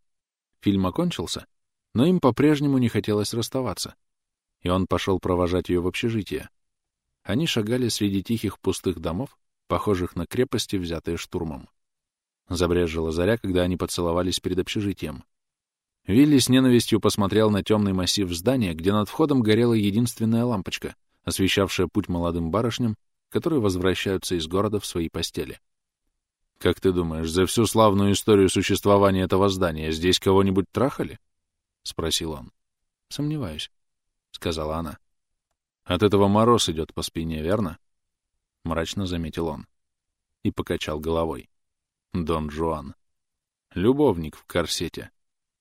Фильм окончился, но им по-прежнему не хотелось расставаться, и он пошел провожать ее в общежитие. Они шагали среди тихих пустых домов, похожих на крепости, взятые штурмом. Забрежила заря, когда они поцеловались перед общежитием. Вилли с ненавистью посмотрел на темный массив здания, где над входом горела единственная лампочка, освещавшая путь молодым барышням, которые возвращаются из города в свои постели. Как ты думаешь, за всю славную историю существования этого здания здесь кого-нибудь трахали? — спросил он. — Сомневаюсь, — сказала она. — От этого мороз идет по спине, верно? — мрачно заметил он. И покачал головой. — Дон Жуан. Любовник в корсете.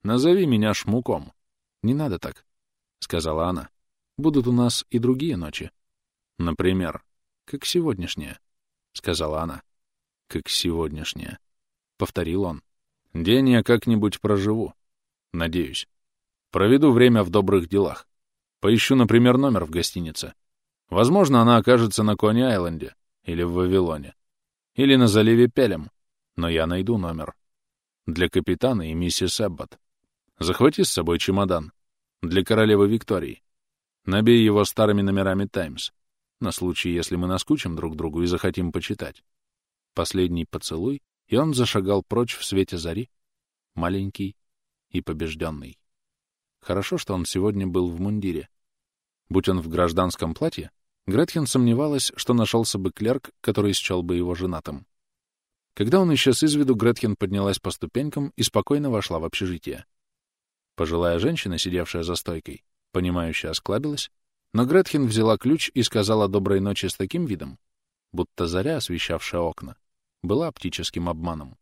Назови меня шмуком. — Не надо так, — сказала она. — Будут у нас и другие ночи. — Например, как сегодняшняя, — сказала она как сегодняшняя. Повторил он. День я как-нибудь проживу. Надеюсь. Проведу время в добрых делах. Поищу, например, номер в гостинице. Возможно, она окажется на Кони-Айленде или в Вавилоне. Или на заливе Пелем. Но я найду номер. Для капитана и миссис Эббот. Захвати с собой чемодан. Для королевы Виктории. Набей его старыми номерами «Таймс». На случай, если мы наскучим друг другу и захотим почитать последний поцелуй, и он зашагал прочь в свете зари, маленький и побежденный. Хорошо, что он сегодня был в мундире. Будь он в гражданском платье, Гретхен сомневалась, что нашелся бы клерк, который счел бы его женатым. Когда он исчез из виду, Гретхен поднялась по ступенькам и спокойно вошла в общежитие. Пожилая женщина, сидевшая за стойкой, понимающе осклабилась, но Гретхен взяла ключ и сказала доброй ночи с таким видом, будто заря, освещавшая окна, была оптическим обманом.